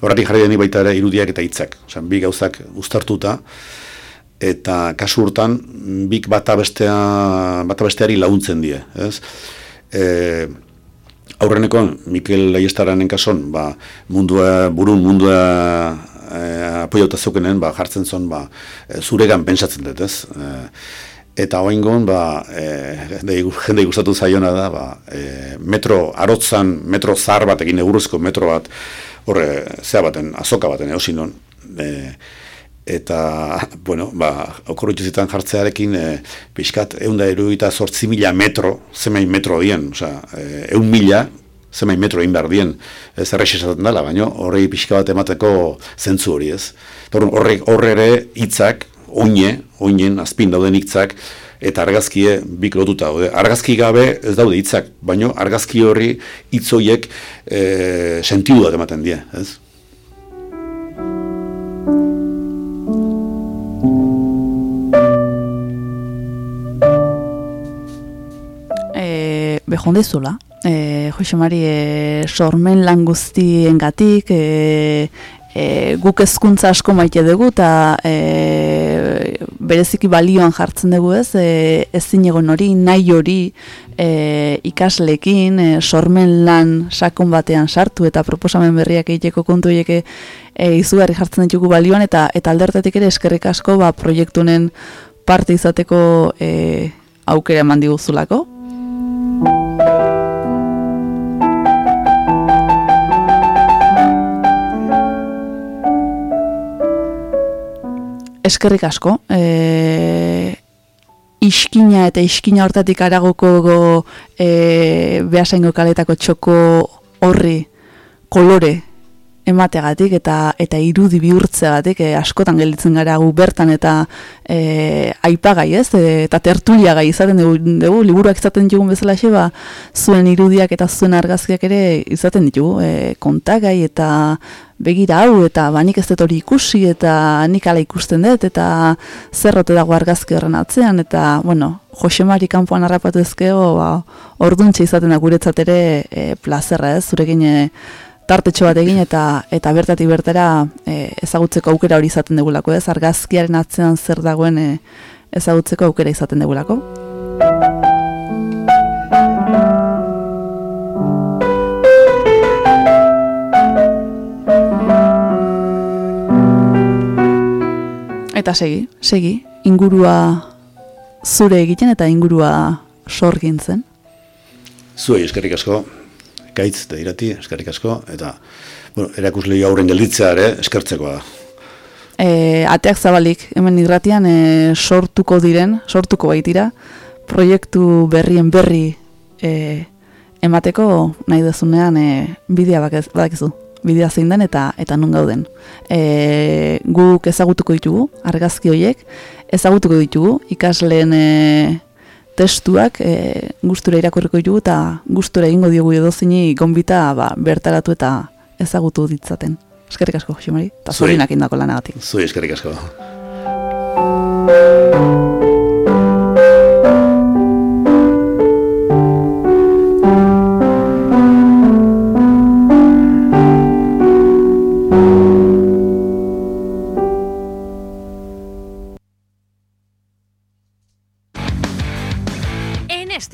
Horratik jarri deni baita ere irudiak eta hitzak, Osan, bi gauzak uztartuta, eta kasu urtan, bik bata, bestea, bata besteari laguntzen die, ez? E, aurreneko, Mikel Aiestaranen kason, ba, mundua, burun mundua e, apoiauta zeukenen, ba, jartzen zon, ba, e, zuregan pensatzen dut, ez? E, eta hoaingon, ba, e, jende gustatu zaiona da, ba, e, metro, arotzan, metro zar bat, egin euruzko metro bat, horre, zea baten, azoka baten, eosin non, e, eta, bueno, ba, okorrutxezitan jartzearekin, e, pixkat, egun da sortzi mila metro, zemain metro dien, oza, e, egun mila, zemain metro egin behar dien, ez errex dela, baina horrei pixka bat emateko zentzu hori ez. Horre, horre ere hitzak, oine, oinen, azpin dauden hitzak, eta argazkie bik lotuta daude. Argazki gabe ez daude hitzak, baino argazki horri hitz horiek e, sentidu bat ematen die, ez? E, behonde zula, e, Jose Mari, e, sormen lan guztien gatik, e, e, guk ezkuntza asko maite dugu eta e, bereziki balioan jartzen dugu ez, e, ezin egon hori, nahi hori e, ikaslekin, e, sormen lan sakon batean sartu eta proposamen berriak egiteko kontu egeke e, izugarri jartzen ditugu balioan eta eta aldertatik ere eskerrik asko ba, proiektunen parte izateko e, aukera eman diguzulako. Eskerrik asko. E, iskina eta iskina hortatik aragoko go, e, behasaingo kaletako txoko horri kolore emategatik eta eta irudi bihurtzegatik e, askotan gelditzen gara gu bertan eta e, aipagai ez? E, eta tertulia gai izaten dugu, dugu liburuak izaten ditugun bezala ba, zuen irudiak eta zuen argazkiak ere izaten ditugu e, kontagai eta begira hau eta banik ez dut hori ikusi eta nik ala ikusten dut eta zerrote dago argazki horren atzean eta bueno, Josemari kanpoan harrapatu ezkeo ba, orduntxe izaten da guretzat ere e, plazerra ez, zurekin e, tartetxo bat egin eta eta bertatik bertera e, ezagutzeko aukera hori izaten degulako, ez? Argazkiaren atzean zer dagoen e, ezagutzeko aukera izaten degulako. Eta segi, segi, ingurua zure egiten eta ingurua sorgintzen. Zuei eskerrik asko, gaitz eta irati, eskerrik asko, eta bueno, erakuslei aurren gelditzea ere, eskertzekoa da. E, ateak zabalik, hemen irratian e, sortuko diren, sortuko baitira, proiektu berrien berri e, emateko nahi dezunean e, bidea badakizu, bidea zein den eta eta nun gauden. E, guk ezagutuko ditugu, argazki horiek, ezagutuko ditugu, ikasleen e, testuak e, gustura irakurriko ditugu eta gustura egingo diogu edo zini gonbita ba, bertaratu eta ezagutu ditzaten. Eskerrik asko, Josemari, eta zurinak indako lanagatik. Zui, eskerrik asko.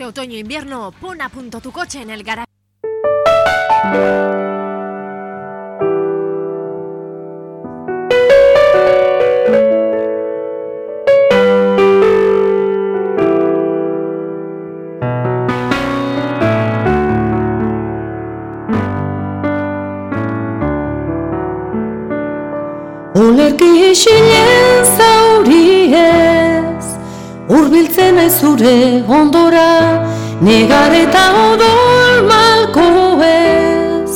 Otoño-invierno, pon a punto tu coche en el garaje. Ez zure ondora Negar eta odol malko ez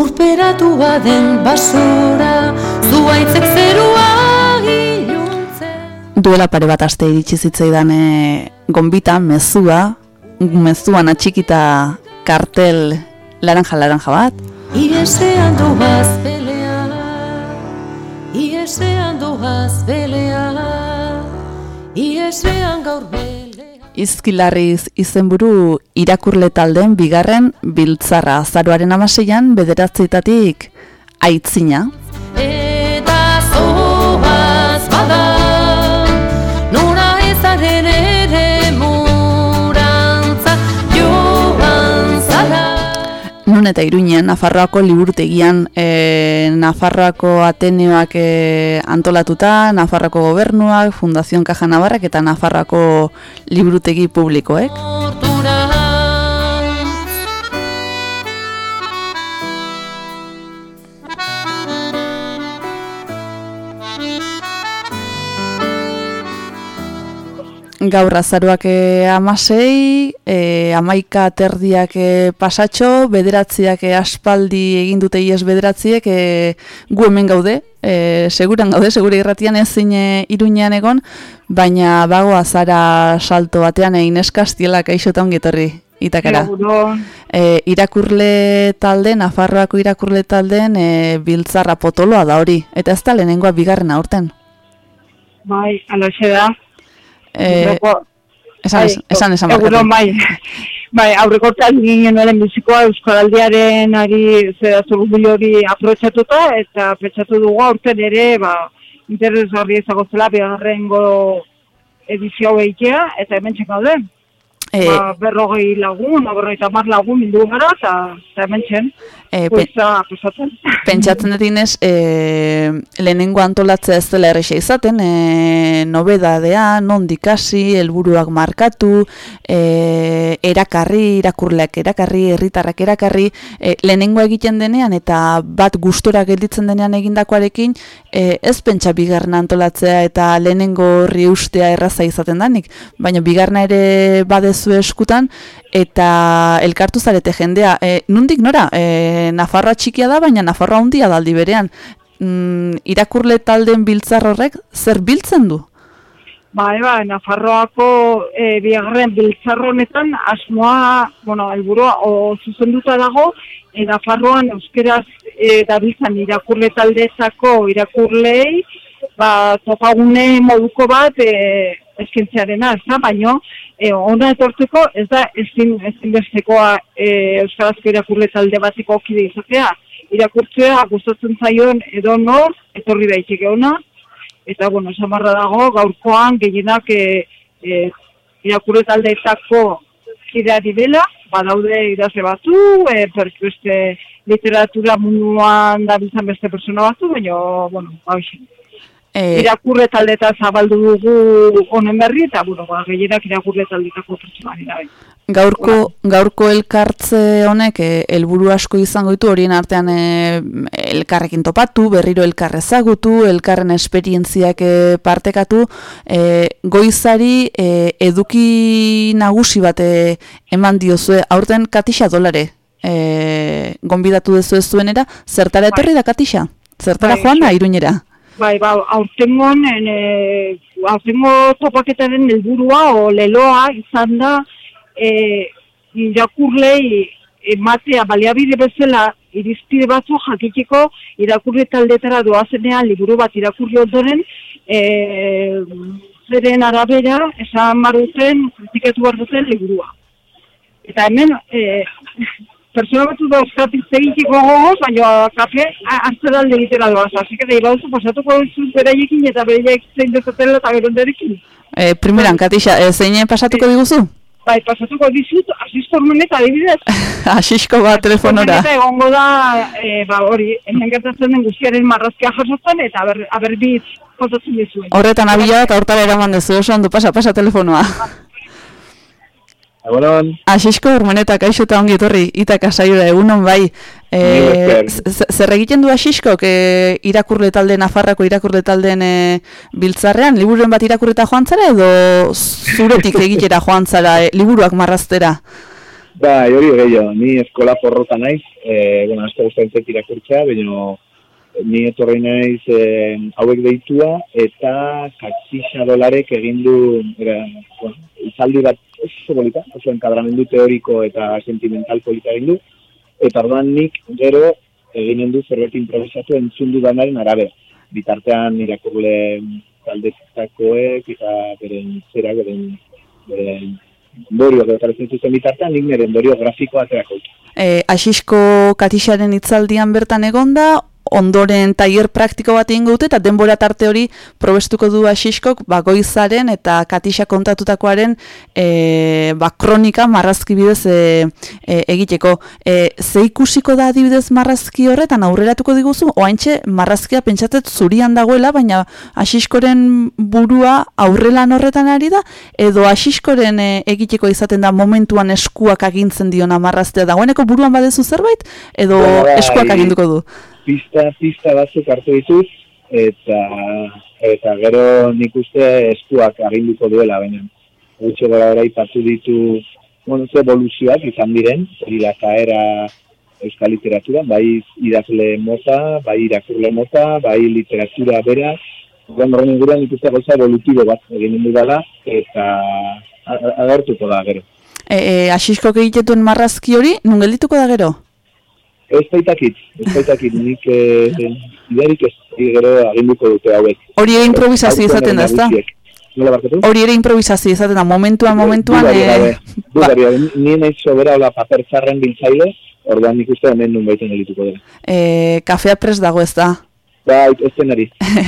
Urperatu baden basora Zuaitzek zerua iluntzen Duela pare bat aste iritsi zitzaidan e, gonbita, mezua, mezuan atxikita kartel laranja-laranja bat. Iesean doaz belea Iesean doaz belea Iesean gaur Izkilarriz izenburu irakurle taldeen bigarren biltzarra azaroaren amaseian bederatzeetatik aitzina. Nun eta Iruñean, Nafarroako liburutegian, e, Nafarroako Ateneoak e, antolatuta, Nafarroako gobernuak, Fundazion Kaja Navarrak eta Nafarroako liburutegi publikoek. Gaur azaroak e, amasei, e, amaika terdiak e, pasatxo, bederatziak e, aspaldi egin dute ies bederatziek, e, gu hemen gaude, e, seguran gaude, segure irratian ezin e, iruñean egon, baina bago azara salto batean egin eskastiela kaixota ongetorri itakara. E, irakurle talde, Nafarroako irakurle taldeen e, biltzarra potoloa da hori, eta ez da lehenengoa bigarrena aurten. Bai, alaxe da. E, Aurreko- esan, bai, esan, esan, Egunon, bai. Bai, aurreko ginen noren bizikoa Euskaraldiaren ari zera zorgubili hori aprotxatuta eta pentsatu dugu aurten ere, ba, interesgarri ezago zela bigarrengo edizio hau egitea, eta hemen txek gaude. E, ba, berrogei lagun, berrogei tamar lagun bildu gara, eta, hemen txen, e, pe- puesta pasatzen. pentsatzen dut inez, e, lehenengo antolatzea ez dela erresa izaten, e, nobedadea, nondik hasi, helburuak markatu, e, erakarri, irakurleak erakarri, herritarrak erakarri, e, lehenengo egiten denean eta bat gustora gelditzen denean egindakoarekin, e, ez pentsa bigarna antolatzea eta lehenengo horri ustea erraza izaten danik, baina bigarna ere badezu eskutan, eta elkartu zarete jendea. E, nundik nora? E, Nafarroa txikia da, baina Nafarroa handia da aldi berean. Mm, irakurle talden biltzar horrek zer biltzen du? Bai, bai, Nafarroako e, bigarren biltzar honetan asmoa, bueno, helburua o zuzenduta dago, e, Nafarroan euskeraz e, dabiltzan irakurle taldezako irakurlei, ba, topagune moduko bat e, eskintzearena, ez da, baino, e, ona etortzeko ez da ezin ezinbestekoa e, euskarazko irakurle talde batiko kide izatea. Irakurtzea gustatzen zaion edo nor, etorri daiteke ona, eta bueno, samarra dago, gaurkoan gehienak e, e, irakurre taldeetako kidea direla, badaude idazle batzu, e, beste literatura munduan dabiltzan beste persona batzu, baina, bueno, hoxe. E, irakurre taldeta zabaldu dugu honen berri, eta, bueno, ba, gehienak irakurre taldetako pertsona dira. bai. gaurko, gaurko elkartze honek e, helburu asko izango ditu horien artean e, elkarrekin topatu, berriro elkar ezagutu, elkarren esperientziak e, partekatu, e, goizari eduki nagusi bat eman diozue, aurten Katixa dolare e, gonbidatu dezu ez zuenera, zertara etorri da Katixa? Zertara Bai, joan da bai. iruñera? Bai, ba, aurtengon, e, aurtengo topaketaren helburua o leloa izan da e, irakurlei ematea baliabide bezala irizpide batzu jakiteko irakurle taldetara doazenean liburu bat irakurri ondoren e, zeren arabera esan baruten kritikatu behar liburua. Eta hemen, e, persona batzu dauzkatik zegitiko gogoz, baina kafe hartzeralde egitera doaz. Así que nahi bauzu pasatuko duzu beraiekin eta beraiek zein dezatela eta geronderekin. E, primeran, Katixa, e, zein pasatuko diguzu? Bai, pasatuko dizut, asistormenet adibidez. Asisko bat telefonora. Eta egongo da, e, ba hori, hemen gertatzen den guztiaren marrazkia jasotzen eta aber, aberbit pasatzen dizuen. Horretan abila eta hortara eraman dezu, oso ondo pasa, pasa telefonoa. Egunon, Asisko urmeneta kaixo eta ongi etorri, itaka saiora egunon bai. E, zer egiten du asiskok e, irakurle talde, Nafarrako irakurle taldeen e, biltzarrean, liburuen bat irakurreta joan zara edo zuretik egitera joan zara e, liburuak marraztera? Bai, hori gehiago, ni eskola porrota naiz, e, bueno, asko gustatzen irakurtzea, baina ni etorri naiz e, hauek deitua eta kaxixa dolarek egin du bueno, izaldi bat oso polita, oso enkadramendu teoriko eta sentimental polita egin du, eta orduan nik gero eginen du zerbait improvisatu entzun dudanaren arabera. Bitartean irakurle taldetakoek eta beren zerak, beren, beren ondorioak edo zuten bitartean, nik nire ondorio grafikoa aterako. E, asisko katixaren hitzaldian bertan egonda, ondoren tailer praktiko bat egingo dute eta denbora tarte hori probestuko du asiskok bagoizaren eta katixa kontatutakoaren e, ba, kronika marrazki bidez e, e, egiteko. E, ze ikusiko da adibidez marrazki horretan aurreratuko diguzu? Oaintxe marrazkia pentsatzet zurian dagoela, baina asiskoren burua aurrelan horretan ari da, edo asiskoren e, egiteko izaten da momentuan eskuak agintzen diona marraztea dagoeneko buruan badezu zerbait, edo Bai, bai. eskuak aginduko du? Pista, pista batzuk hartu ditut, eta, eta gero nik uste eskuak aginduko duela, baina gutxo gara gara ipatu ditu, bueno, evoluzioak izan diren, hori da kaera euskal literatura, bai idazle mota, bai irakurle mota, bai literatura bera, Orduan horren inguruan nik uste gauza evolutibo bat egin dela, eta agertuko da gero. E, e, asiskok egiten marrazki hori, nun geldituko da gero? Ez baitakit, ez baitakit, nik eh, idearik ez gero aginduko dute hauek. Hori ere improvisazio izaten da, ezta? Nola barkatu? Hori ere improvisazio izaten da, momentuan, momentuan... Dudarik gabe, e, dudarik gabe. Ni naiz sobera hola paper txarren biltzaile, orduan nik uste hemen nun baiten egituko dela. e, kafea prest dago ez da. Bai, ez zenari.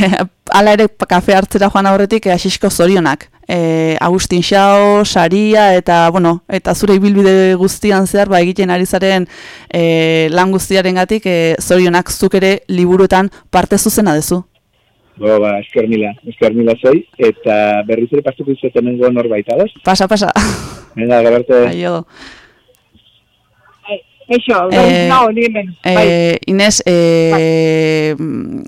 Hala ere kafe hartzera joan aurretik e, asisko zorionak. E, Agustin Xao, Saria eta, bueno, eta zure ibilbide guztian zehar ba, egiten ari zaren e, lan guztiaren gatik zorionak zuk ere liburuetan parte zuzena dezu. Bo, ba, esker mila, esker mila zoi, eta berriz ere pastuko izate nengo norbait, ados? Pasa, pasa. Venga, gero arte. Aio. Eixo, Eh, bai, no, ni hemen. Bai. E, Inez, e, Hemen,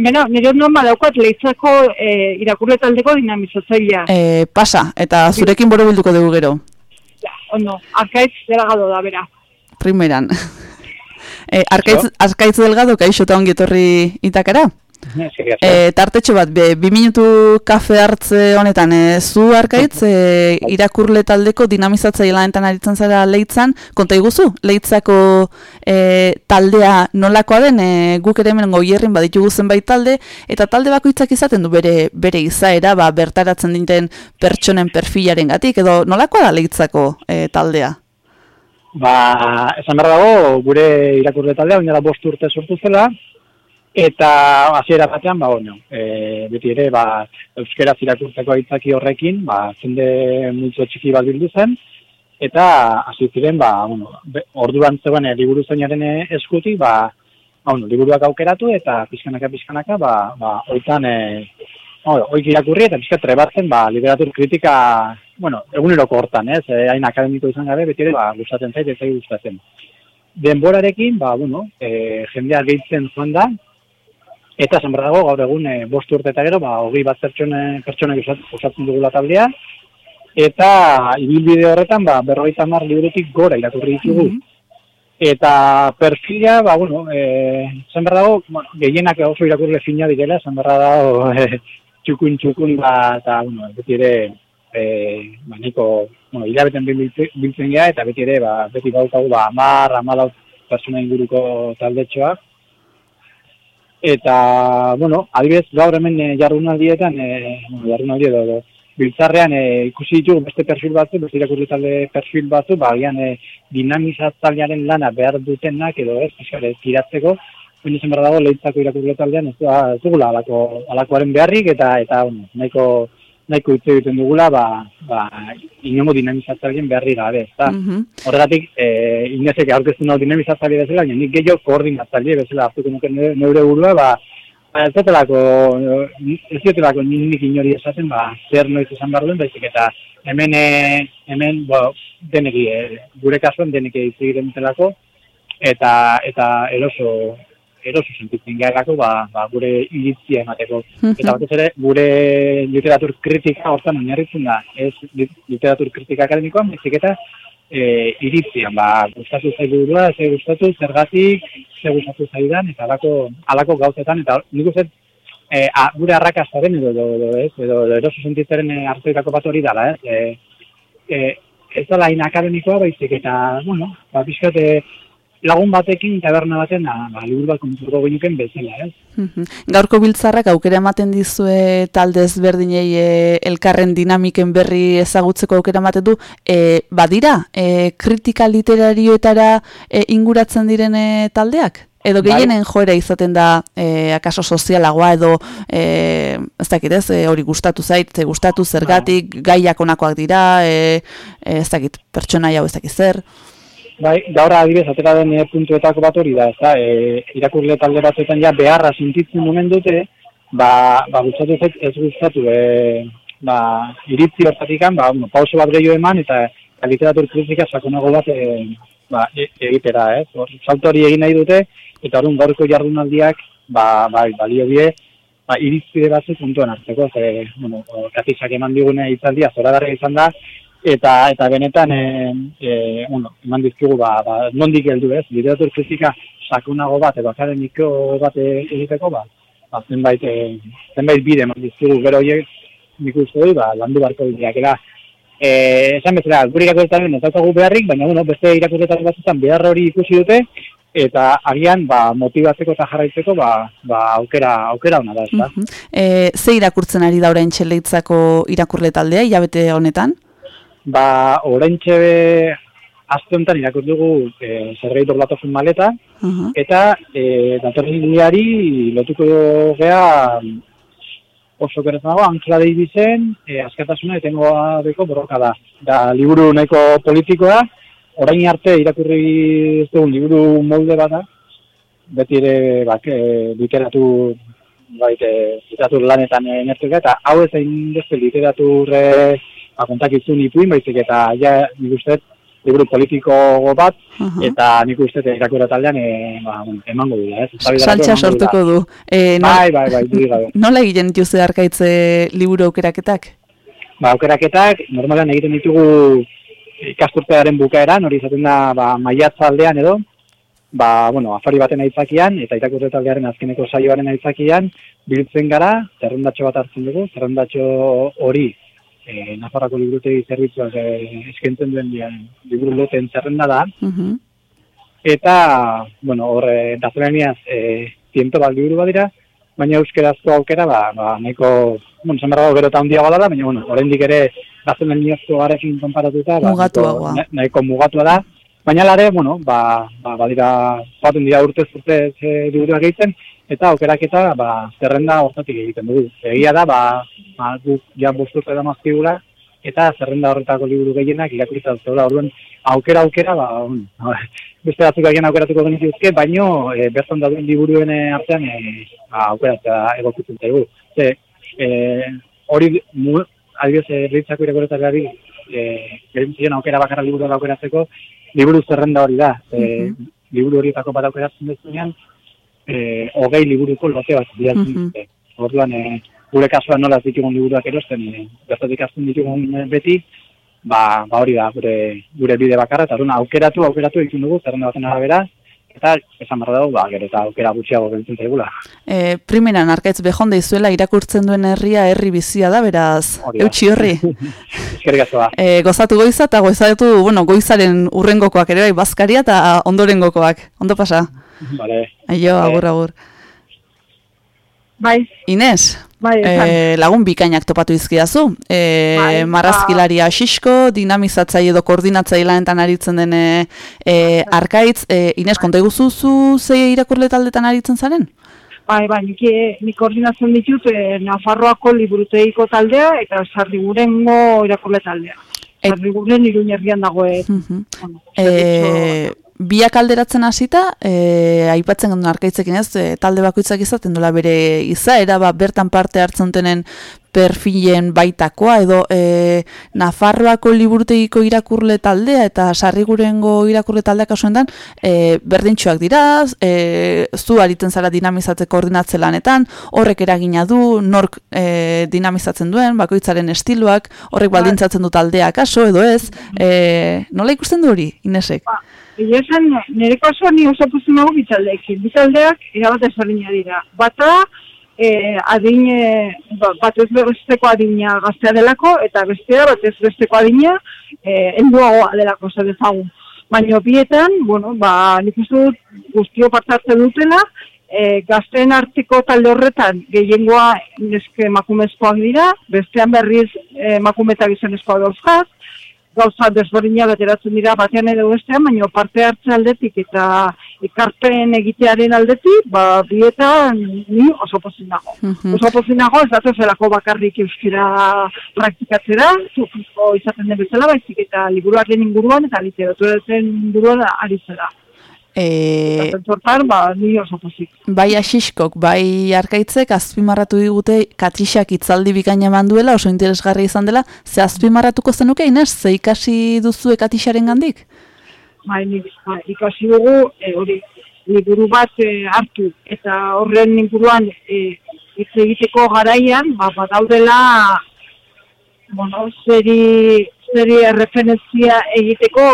no, nire norma daukat leitzako e, irakurle taldeko dinamizatzailea. e, pasa, eta zurekin boro bilduko dugu gero. Ja, ondo, arkaitz delagado da, bera. primeran. e, arkaitz, arkaitz delgado, kaixo eta ongi etorri itakara. E, tartetxo bat, be, bi minutu kafe hartze honetan, e, zu arkaitz, e, irakurle taldeko dinamizatzaile lanetan aritzen zara leitzan, konta iguzu, leitzako e, taldea nolakoa den, e, guk ere hemen goierrin baditugu zenbait talde, eta talde bakoitzak izaten du bere, bere izaera, ba, bertaratzen dinten pertsonen perfilaren gatik, edo nolakoa da leitzako e, taldea? Ba, esan behar dago, gure irakurle taldea, oinara bost urte sortu zela, eta hasiera batean, ba, bueno, e, beti ere, ba, euskeraz irakurtzeko aitzaki horrekin, ba, jende multzo txiki bat bildu zen, eta hasi ziren, ba, bueno, orduan zegoen e, liburu zeinaren e, eskutik, ba, ba, bueno, liburuak aukeratu, eta pizkanaka, pizkanaka, ba, ba, oitan, e, Hor, oik irakurri eta pixka trebatzen, ba, literatur kritika, bueno, eguneroko hortan, ez, eh, hain akademiko izan gabe, beti ere, ba, gustatzen zait, ez zait gustatzen. Denborarekin, ba, bueno, e, jendea gehitzen joan da, eta behar dago, gaur egun, e, bost urte eta gero, ba, hogei bat pertsone, pertsonek osatzen dugula taldea, eta ibilbide horretan, ba, berrogeita hamar liburutik gora irakurri ditugu. Eta perfila, ba, bueno, e, esan behar dago, bueno, gehienak oso irakurle fina direla, behar dago, e, txukun txukun ba, eta, bueno, beti ere, e, ba, niko, bueno, hilabeten biltzen geha, eta beti ere, ba, beti daukagu, ba, amar, amalau pertsona inguruko taldetxoak. Eta, bueno, adibidez, gaur hemen e, jardunaldietan, e, bueno, jardunaldi edo, edo, biltzarrean e, ikusi ditugu beste perfil batzu, beste irakurri talde perfil batzu, ba, agian e, dinamizatzailearen lana behar dutenak edo ez, pixkare, tiratzeko, baina zen behar dago lehitzako irakurri taldean ez, da, ez dugula alako, alakoaren beharrik eta eta bueno, nahiko nahiko hitz egiten dugula, ba, ba, inongo dinamizatzaileen beharri gabe, ezta? Mhm. Horregatik, eh, inezek aurkeztu nau dinamizatzaile bezala, nik gehiago koordinatzaile bezala hartuko nuke ne- neure burua, ba, ba ez ditelako, ez ditelako nik inori esaten, ba, zer noiz esan behar duen, baizik eta hemen, eh, hemen, bo, denek, eh, gure kasuan denek hitz egiten dutelako, eta eta eroso eroso sentitzen garelako ba, ba gure iritzia emateko. Mhm. Eta batez ere gure literatur kritika hortan oinarritzen da, ez lit- literatur kritika akademikoan, baizik eta e, iritzian, ba, gustatu zaigu burua, ze gustatu, zergatik, ze gustatu zaidan, eta alako, alako gauzetan, eta nik uste, e, a, gure arrakastaren edo, edo, edo, ez, edo, edo eroso sentitzaren e, arteetako bat hori dala, ez, e, e, ez dala hain akademikoa baizik, eta, bueno, ba, pixkat, e, lagun batekin, taberna baten, da, ba, liburu bat konturko genuken bezala, ez? Mhm. Gaurko biltzarrak aukera ematen dizue talde ezberdinei e, elkarren dinamiken berri ezagutzeko aukera ematen du. E, badira, e, kritika literarioetara e, inguratzen diren e, taldeak? Edo Bai. gehienen joera izaten da e, akaso sozialagoa edo e, ez dakit ez, e, hori gustatu zait, ze gustatu zergatik, gaiak onakoak dira, e, e, ez dakit pertsonaia hau ez dakit zer. Bai, gaur adibidez atera den e, puntuetako bat hori da, ezta? E, irakurle talde batzuetan ja beharra sentitzen momen dute, ba, ba gustatu zait ez gustatu, e, ba, iritzi hortatikan, ba, bueno, pauso bat gehiago eman, eta, eta literatur kritika sakonago bat e, ba, e, egitera, ez? Hor, salto hori egin nahi dute, eta orduan gaurko jardunaldiak, ba, bai, balio die, ba, irizpide batzu puntuan hartzeko, ze, bueno, katizak eman digune hitzaldia zoragarria izan da, eta eta benetan e, e, bueno, eman dizkigu ba, ba nondik heldu ez, literatur kritika sakonago bat edo akademiko bat e- egiteko ba, ba zenbait, e, zenbait bide eman dizkigu gero horiek nik uste dut ba, landu barko diakela. E, esan bezala, gure irakurretaren ez daukagu beharrik, baina bueno, beste irakurretaren batzutan behar hori ikusi dute, eta agian ba, motibatzeko eta jarraitzeko ba, ba, aukera, aukera ona da, ez da? Mhm. E, ze irakurtzen ari da orain txeleitzako irakurle taldea, hilabete honetan? Ba, oraintxe aste honetan irakurri dugu e, zerbait doblatosun maleta, Aha. eta e, datorren hileari lotuko gea oso kerez nago, Ankla Davisen, e, askatasuna etengoa beko borroka da. Da, liburu nahiko politikoa, orain arte irakurri ez dugun liburu molde bat da, beti ere bak, e, literatur bait, e, literatur lanetan e, nertuka, eta hau ez hain beste literatur e, ba, kontakizun ipuin, baizik eta ja, nik uste, liburu politiko bat, Aha. eta nik uste irakurra taldean e, ba, emango dira, ez? Saltxa sortuko du. E, no, Bai, bai, bai, dudik gabe. Nola egiten dituzu arkaitze liburu aukeraketak? Ba, aukeraketak, normalan egiten ditugu ikasturtearen bukaeran, hori izaten da, ba, maiatza aldean edo, ba, bueno, afari baten aitzakian, eta irakurte taldearen azkeneko saioaren aitzakian, biltzen gara, zerrendatxo bat hartzen dugu, zerrendatxo hori, e, Nafarrako liburutegi zerbitzuak e, eskaintzen duen liburu loten zerrenda da, Mhm. eta, bueno, hor, e, gaztelaniaz, e, ziento bat liburu badira, baina euskerazko aukera, ba, ba nahiko, bueno, dago gero eta handia badala, baina, bueno, oraindik ere gaztelaniazko garekin konparatuta, ba, Mugatuagoa. nahiko, na- nahiko mugatua da, baina lare, bueno, ba, ba, badira, baten dira urtez urtez e, liburuak egiten, eta aukeraketa, ba, zerrenda hortatik egiten dugu. Egia da, ba, ba guk ja bosturte da mazkigula, eta zerrenda horretako liburu gehienak irakurtza zegoela, orduan aukera aukera, ba, bueno, beste batzuk agian aukeratuko genituzke, baino e, bertan dauden liburuen e, artean e, ba, aukeratzea egokitzen zaigu. Ze, e, hori, mu, adibidez, e, ritzako irakurretari e, gerintzen aukera bakarra liburu aukeratzeko, liburu zerrenda hori da. E, Liburu horietako bat aukeratzen duzunean, e, hogei liburuko lote bat bidaltzen Mhm. dute. Orduan, e, gure kasuan nola ditugun liburuak erosten, e, bertatik azten ditugun e, beti, ba, ba hori da, gure, gure bide bakarra, eta orduan aukeratu, aukeratu egiten dugu, zerrenda baten arabera, eta esan behar dago, ba, gero eta aukera gutxiago gentzen zaigula. E, primeran, arkaitz behonde izuela irakurtzen duen herria herri bizia da, beraz, eutxi horri. Eskerrik asko da. E, gozatu goiza eta gozatu, bueno, goizaren urrengokoak ere bai, bazkaria eta ondorengokoak. Ondo pasa? Vale. Aio, agur, agur. Bai, Inez, bai, e, lagun bikainak topatu izkiazu. E, Bai, marrazkilaria Xisko, dinamizatzaile edo koordinatzaile lanetan aritzen den e, e, arkaitz. E, Inez, konta iguzu zu ze irakurle taldetan aritzen zaren? Bai, bai, nik, nik koordinatzen ditut eh, Nafarroako liburutegiko taldea eta Sarrigurengo irakurle taldea. Et- Sarriguren iruñerrian dagoen. Mhm. bueno, E, biak alderatzen hasita, e, aipatzen genuen arkaitzekin ez, e, talde bakoitzak izaten dola bere izaera, ba, bertan parte hartzen dutenen perfilen baitakoa, edo e, Nafarroako liburutegiko irakurle taldea eta sarrigurengo irakurle taldea kasuentan e, berdintxoak dira, e, zu aritzen zara dinamizatzeko koordinatze lanetan, horrek eragina du, nork e, dinamizatzen duen, bakoitzaren estiloak, horrek Bai. baldintzatzen du taldea kaso edo ez, e, nola ikusten du hori, Inesek? Egia esan, nire kasuan ni oso pozun nago bitaldeekin. Bitaldeak erabat ezberdina dira. Bata, e, adin, e, ba- bat ez besteko adina gaztea delako, eta bestea bat ez besteko adina e, enduagoa delako zer dezagun. Baina bietan, bueno, ba, nik uste dut guztio partartzen dutela, e, gazteen arteko talde horretan gehiengoa neske emakumezkoak dira, bestean berriz e, emakume eta dauzkaz, gauza desberdina beteratzen dira batean edo bestean, baina parte hartze aldetik eta ekarpen egitearen aldetik, ba, bietan ni oso pozin nago. Mhm. Oso pozin nago, ez datu zelako bakarrik euskera praktikatzera, zufizko izaten den bezala, baizik eta liburuaren inguruan eta literaturaren inguruan ari zera. E, Eta zentzortan, ba, ni oso pozik. bai asiskok, bai arkaitzek azpimarratu digute Katrixak itzaldi bikaina eman duela, oso interesgarri izan dela, ze azpimarratuko zenuke, Ines, ze ikasi duzue Katrixaren gandik? bai, nik, ba, ikasi dugu e, hori liburu bat e, hartu eta horren inguruan e, egiteko garaian ba badaudela bueno, zeri zeri erreferentzia egiteko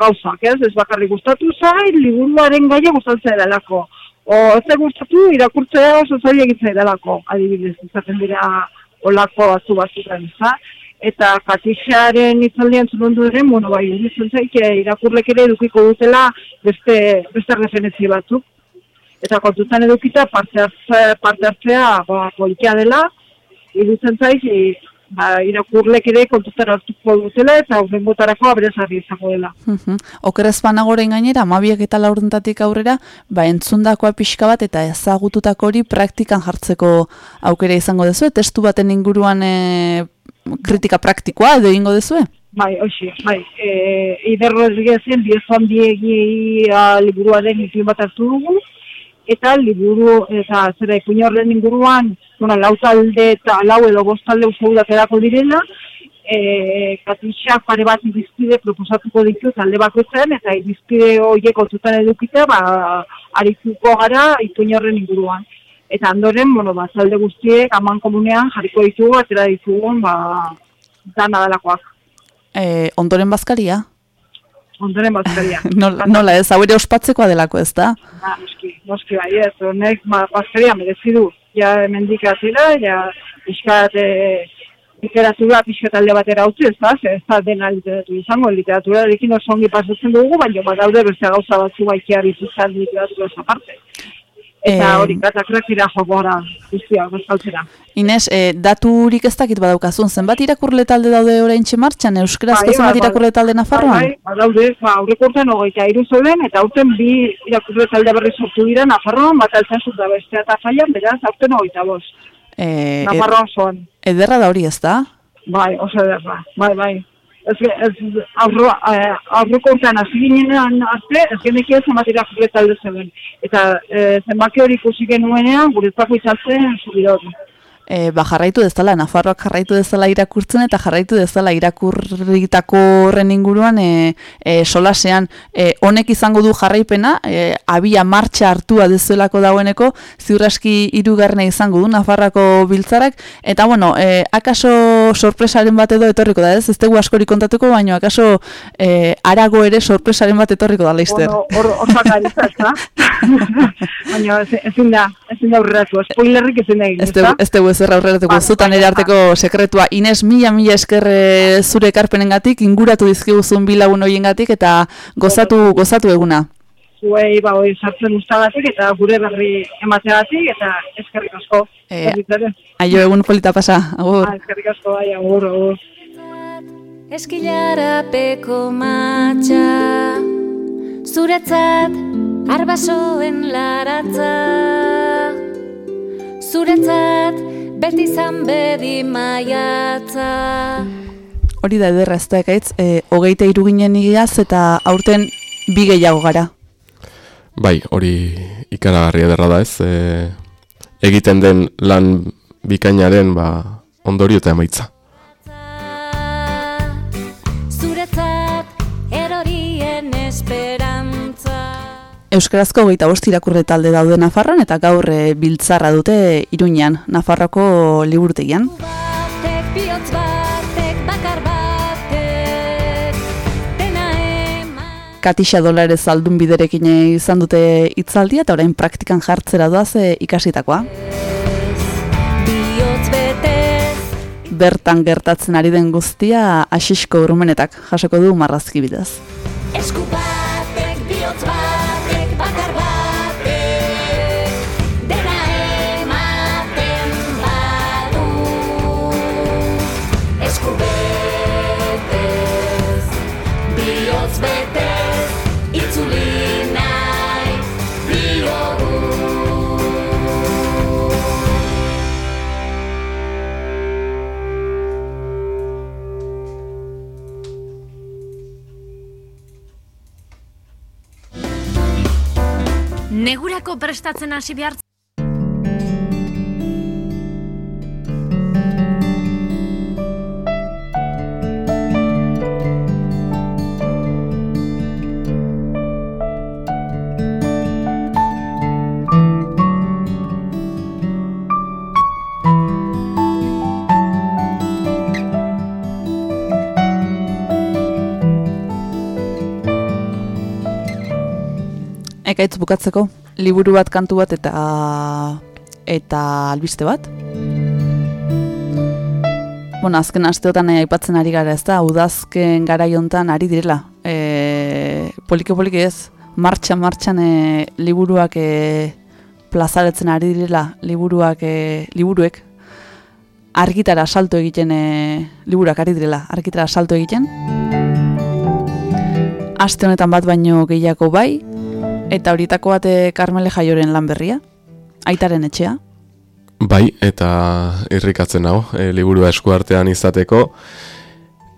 gauzak, ez? Ez bakarrik gustatu zai, liburuaren gaia gustatzen delako. O ez gustatu irakurtzea oso zaila egitzen delako, adibidez, izaten dira olako batzu batzutan, ez da? Eta Katixaren itzaldian zunondu ere, bueno, bai, iruditzen zaik, irakurlek ere edukiko dutela beste, beste referentzi batzuk. Eta kontutan edukita parte, hartze, parte hartzea ba, polikia dela, iruditzen zaik, ba, irakurlek ere kontutan hartuko dutela eta horrengotarako aberezarri izango dela. Mhm. Okerrez banagoren gainera, amabiak eta laurdentatik aurrera, ba entzundakoa pixka bat eta ezagututako hori praktikan jartzeko aukera izango dezue, testu baten inguruan e, kritika praktikoa edo egingo dezue? Bai, hoxe, bai. E, Iber Rodriguezen biezan diegi a, liburuaren ikin bat hartu dugu, eta liburu, eta zera ipuin horren inguruan, bueno, lau talde eta lau edo bost talde uste dut aterako direla, e, katixak pare bat irizpide proposatuko ditu talde bakoitzen, eta irizpide horiek kontutan edukita, ba, arituko gara ipuin horren inguruan. Eta ondoren, bueno, ba, talde guztiek aman komunean jarriko ditugu, atera ditugun, ba, dana dalakoak. E, ondoren bazkaria? Ondoren bazkaria. Nola, nola ez, hau ere ospatzekoa delako ez da? Ba, noski, noski bai, ez, honek ma, bazkaria merezi du. Ja, hemendik atera, ja, pixkat, e, literatura pixkat alde batera utzi, ez da, ez da dena literatura izango, literaturarekin oso ongi pasatzen dugu, baina badaude beste gauza batzu baikia bizizan literatura esa parte. Eta Eh, hori, katakrak dira joko gara, guztia, gozaltzera. Ines, e, daturik ez dakit badaukazun, zenbat irakurle talde daude orain martxan, euskarazko Bai, zenbat bai, bai. irakurle talde Nafarroan? Bai, bai, badaude, ba, aurreko urtean hogeita iru zeuden, eta aurten bi irakurle talde berri sortu dira, Nafarroan, bat altzazut da bestea eta faian, beraz, aurten hogeita bost. E, Nafarroan zoan. ederra da hori ez da? Bai, oso ederra, bai, bai. Ez, ez aurro, eh, aurreko urtean hasi ginenean arte, ez genekien zenbat irakurle talde zeuden. Eta eh, zenbaki hori ikusi genuenean, guretzako izatzen zubidor. E, ba, jarraitu dezala, Nafarroak jarraitu dezala irakurtzen eta jarraitu dezala irakurritako horren inguruan e, e, solasean e, honek izango du jarraipena, e, abia martxa hartua dezuelako dagoeneko, ziurraski irugarrena izango du Nafarroako biltzarak, eta bueno, e, akaso sorpresaren bat edo etorriko da ez, ez dugu askori kontatuko, baino akaso e, arago ere sorpresaren bat etorriko da, Leister. Bueno, hor, da? Baina ez- ezin da, ezin da aurreratu, spoilerrik ezin da egin, Ez ez dugu ezer aurreratuko, Ba, zutan ere baina, arteko sekretua. Ines, mila mila esker eh, zure ekarpenengatik, inguratu dizkiguzun bi lagun hoiengatik eta gozatu gozatu eguna. Zuei, ba, hori sartzen ustagatik eta gure berri emateagatik eta eskerrik asko. Ere. Aio egun polita pasa, agur. Ah, eskerrik asko, bai, agur, agur. Eskilarapeko matxa Zuretzat arbasoen laratza Zuretzat beti zan bedi maiatza Hori da ederra ez da ekaitz, e, hogeita iruginen igaz eta aurten bi gehiago gara. Bai, hori ikaragarri ederra da ez. E, egiten den lan bikainaren ba, ondorio eta emaitza. Euskarazko geita bost irakurre talde daude Nafarroan eta gaur e, biltzarra dute Iruñan, Nafarroko liburutegian. Eman Katixa dolarez aldun biderekin izan dute hitzaldia eta orain praktikan jartzera doaz e, ikasitakoa. Bertan gertatzen ari den guztia asisko urmenetak jasoko du marrazki bidez. Negurako prestatzen hasi behar Ekaitz bukatzeko, liburu bat, kantu bat eta eta albiste bat. Bueno, azken asteotan eh, aipatzen ari gara, ez da, udazken garai hontan ari direla. E, polike polike ez, martxan martxan e, liburuak e, plazaretzen ari direla, liburuak, e, liburuek argitara salto egiten, e, liburuak ari direla, argitara salto egiten. Aste honetan bat baino gehiago bai, Eta horietako bate Carmele Jaioren lan berria, aitaren etxea. Bai, eta irrikatzen hau, e, liburua eskuartean izateko,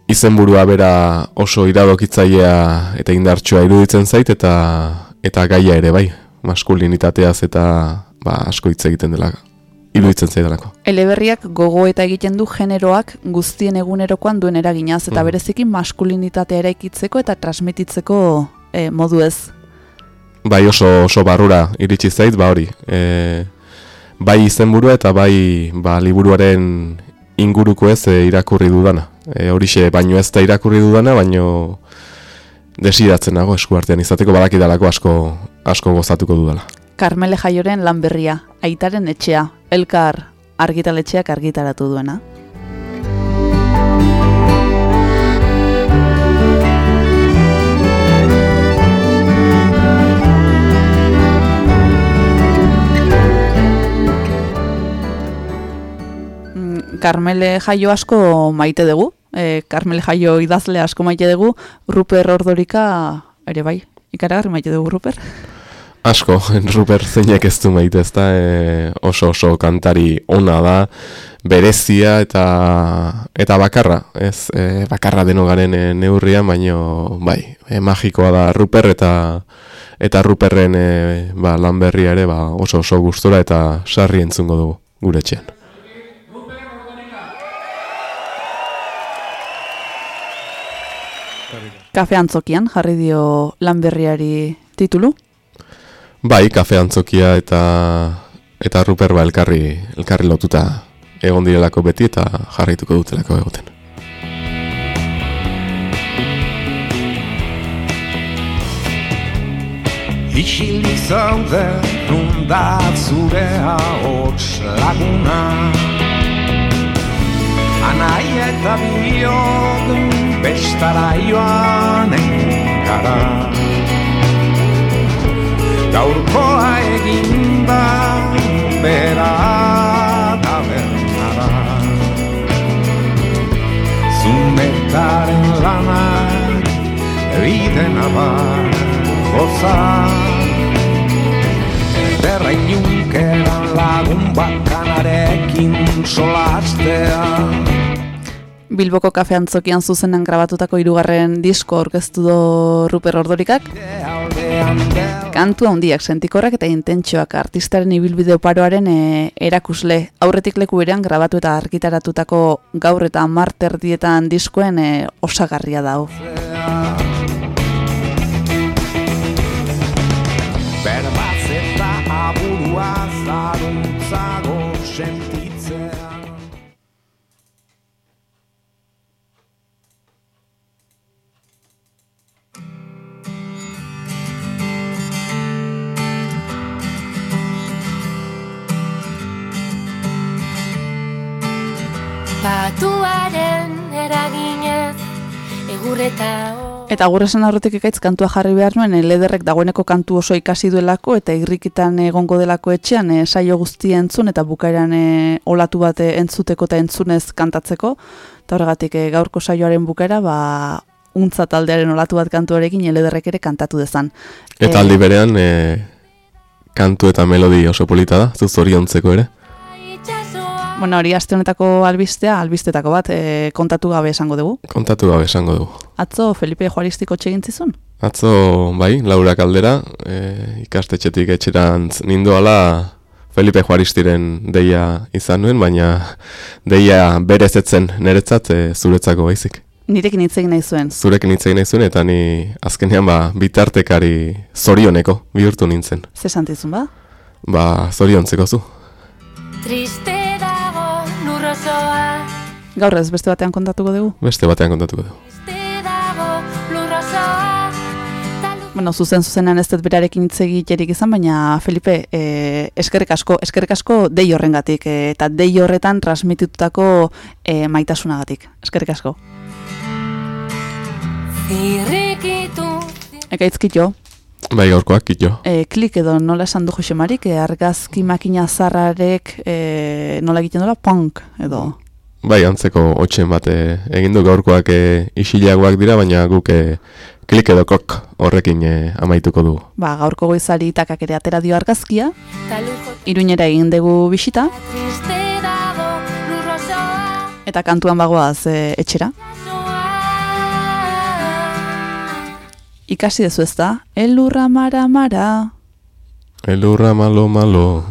izenburua bera oso iradokitzailea eta indartsua iruditzen zait, eta eta gaia ere bai, maskulinitateaz eta ba, asko hitz egiten dela, iruditzen zaidalako. Eleberriak gogo eta egiten du generoak guztien egunerokoan duen eraginaz, eta Mhm. berezikin maskulinitatea eraikitzeko eta transmititzeko e, modu ez. Bai oso, oso barrura iritsi zait, ba hori, e, bai izenburua eta bai ba, liburuaren inguruko ez e, irakurri dudana. E, horixe, baino ez da irakurri dudana, baino desidatzen nago eskuartean izateko badakidalako asko asko gozatuko dudala. Carmele Jaioren lan berria, aitaren etxea, elkar argitaletxeak argitaratu duena. Carmele Jaio asko maite dugu, e, Carmele Jaio idazle asko maite dugu, Ruper Ordorika ere bai, ikaragarri maite dugu Ruper. Asko, Ruper zeinek ez du maite ez da, e, oso oso kantari ona da, berezia eta eta bakarra, ez, e, bakarra denogaren e, neurrian, baino bai, e, magikoa da Ruper eta eta Ruperren e, ba, lan berria ere ba, oso oso gustora eta sarri entzungo dugu gure etxean. Kafe antzokian jarri dio lan berriari titulu. Bai, kafe antzokia eta eta Ruper ba elkarri, elkarri lotuta egon direlako beti eta jarraituko dutelako egoten. Isilik zaude nundat zure ahots laguna Anai eta biok bestara joanen gara Gaurkoa eginda bera tabernara. Zunetaren lanak biden abar goza. Ederra inunkeran lagun bakanarekin solastea Bilboko kafe antzokian zuzenan grabatutako hirugarren disko aurkeztu do Ruper Ordorikak. Kantu handiak sentikorrak eta intentsioak artistaren ibilbide oparoaren e, erakusle. Aurretik leku berean grabatu eta argitaratutako gaur eta marter dietan diskoen e, osagarria dau. Berbaz eta aburua Batuaren eraginez egurreta Eta gure esan aurretik ekaitz kantua jarri behar nuen, e, lederrek dagoeneko kantu oso ikasi duelako eta irrikitan egongo delako etxean e, saio guztia entzun eta bukaeran e, olatu bat entzuteko eta entzunez kantatzeko. Eta horregatik e, gaurko saioaren bukaera, ba, untza taldearen olatu bat kantuarekin e, lederrek ere kantatu dezan. Eta aldi berean, e, kantu eta melodi oso polita da, zu zoriontzeko ere. Bueno, hori aste honetako albistea, albistetako bat, e, kontatu gabe esango dugu. Kontatu gabe esango dugu. Atzo Felipe Juaristiko txegintzizun? Atzo, bai, Laura Kaldera, e, ikastetxetik etxerantz nindoala Felipe Juaristiren deia izan nuen, baina deia berez etzen niretzat e, zuretzako baizik. Nirekin hitz egin nahi zuen. Zurekin hitz egin nahi zuen, eta ni azkenean ba, bitartekari zorioneko bihurtu nintzen. Ze santizun ba? Ba, zoriontzeko zu. Triste Gaur ez beste batean kontatuko dugu? Beste batean kontatuko dugu. Bueno, zuzen zuzenan ez dut berarekin hitz egiterik izan, baina Felipe, e, eskerrik asko, eskerrik asko dei horrengatik e, eta dei horretan transmititutako e, maitasunagatik. Eskerrik asko. Zirrikitu Ekaitzkito, Bai, gaurkoak, kito. e, klik edo nola esan du Josemarik, e, argazki makina zarrarek e, nola egiten dola, punk edo. Bai, antzeko hotxen bat e, egin du gaurkoak e, isilagoak dira, baina guk e, klik edo kok horrekin e, amaituko dugu. Ba, gaurko goizari itakak ere atera dio argazkia, iruñera egin dugu bisita, eta kantuan bagoaz e, etxera. Ikasi dezu ez da, elurra mara mara, Elurra malo malo.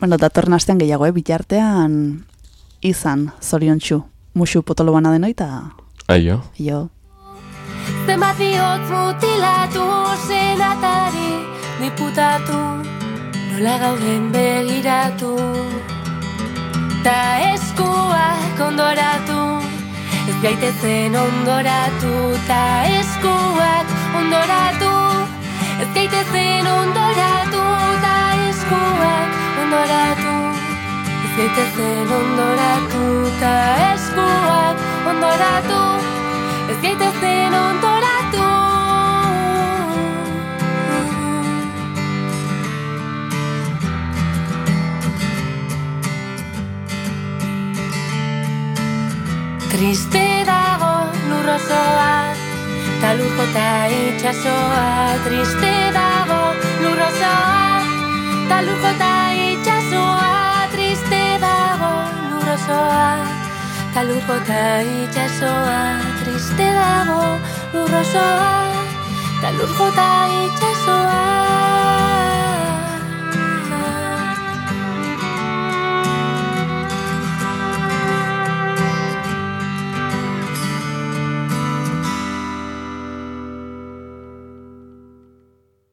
Bueno, datorren astean gehiago, eh? bitartean izan, zoriontsu. Musu potolo bana denoi eta Aio. jo. Zenbat bihotz mutilatu senatari diputatu Nola gauden begiratu Ta eskuak ondoratu Ez gaitezen ondoratu Ta eskuak ondoratu. Ez gaitezen ondoratu Ta eskuak ondoratu. Ez gaitezen ondoratu Ta eskuak ondoratu. Ez gaitezen ondoratu Triste dago lurrosoa Ta lurko ta itxasoa Triste dago lurrosoa Ta lurko ta itxasoa Triste dago lurrosoa Ta lurko ta itxasoa Triste dago lurrosoa Ta lurko ta itxasoa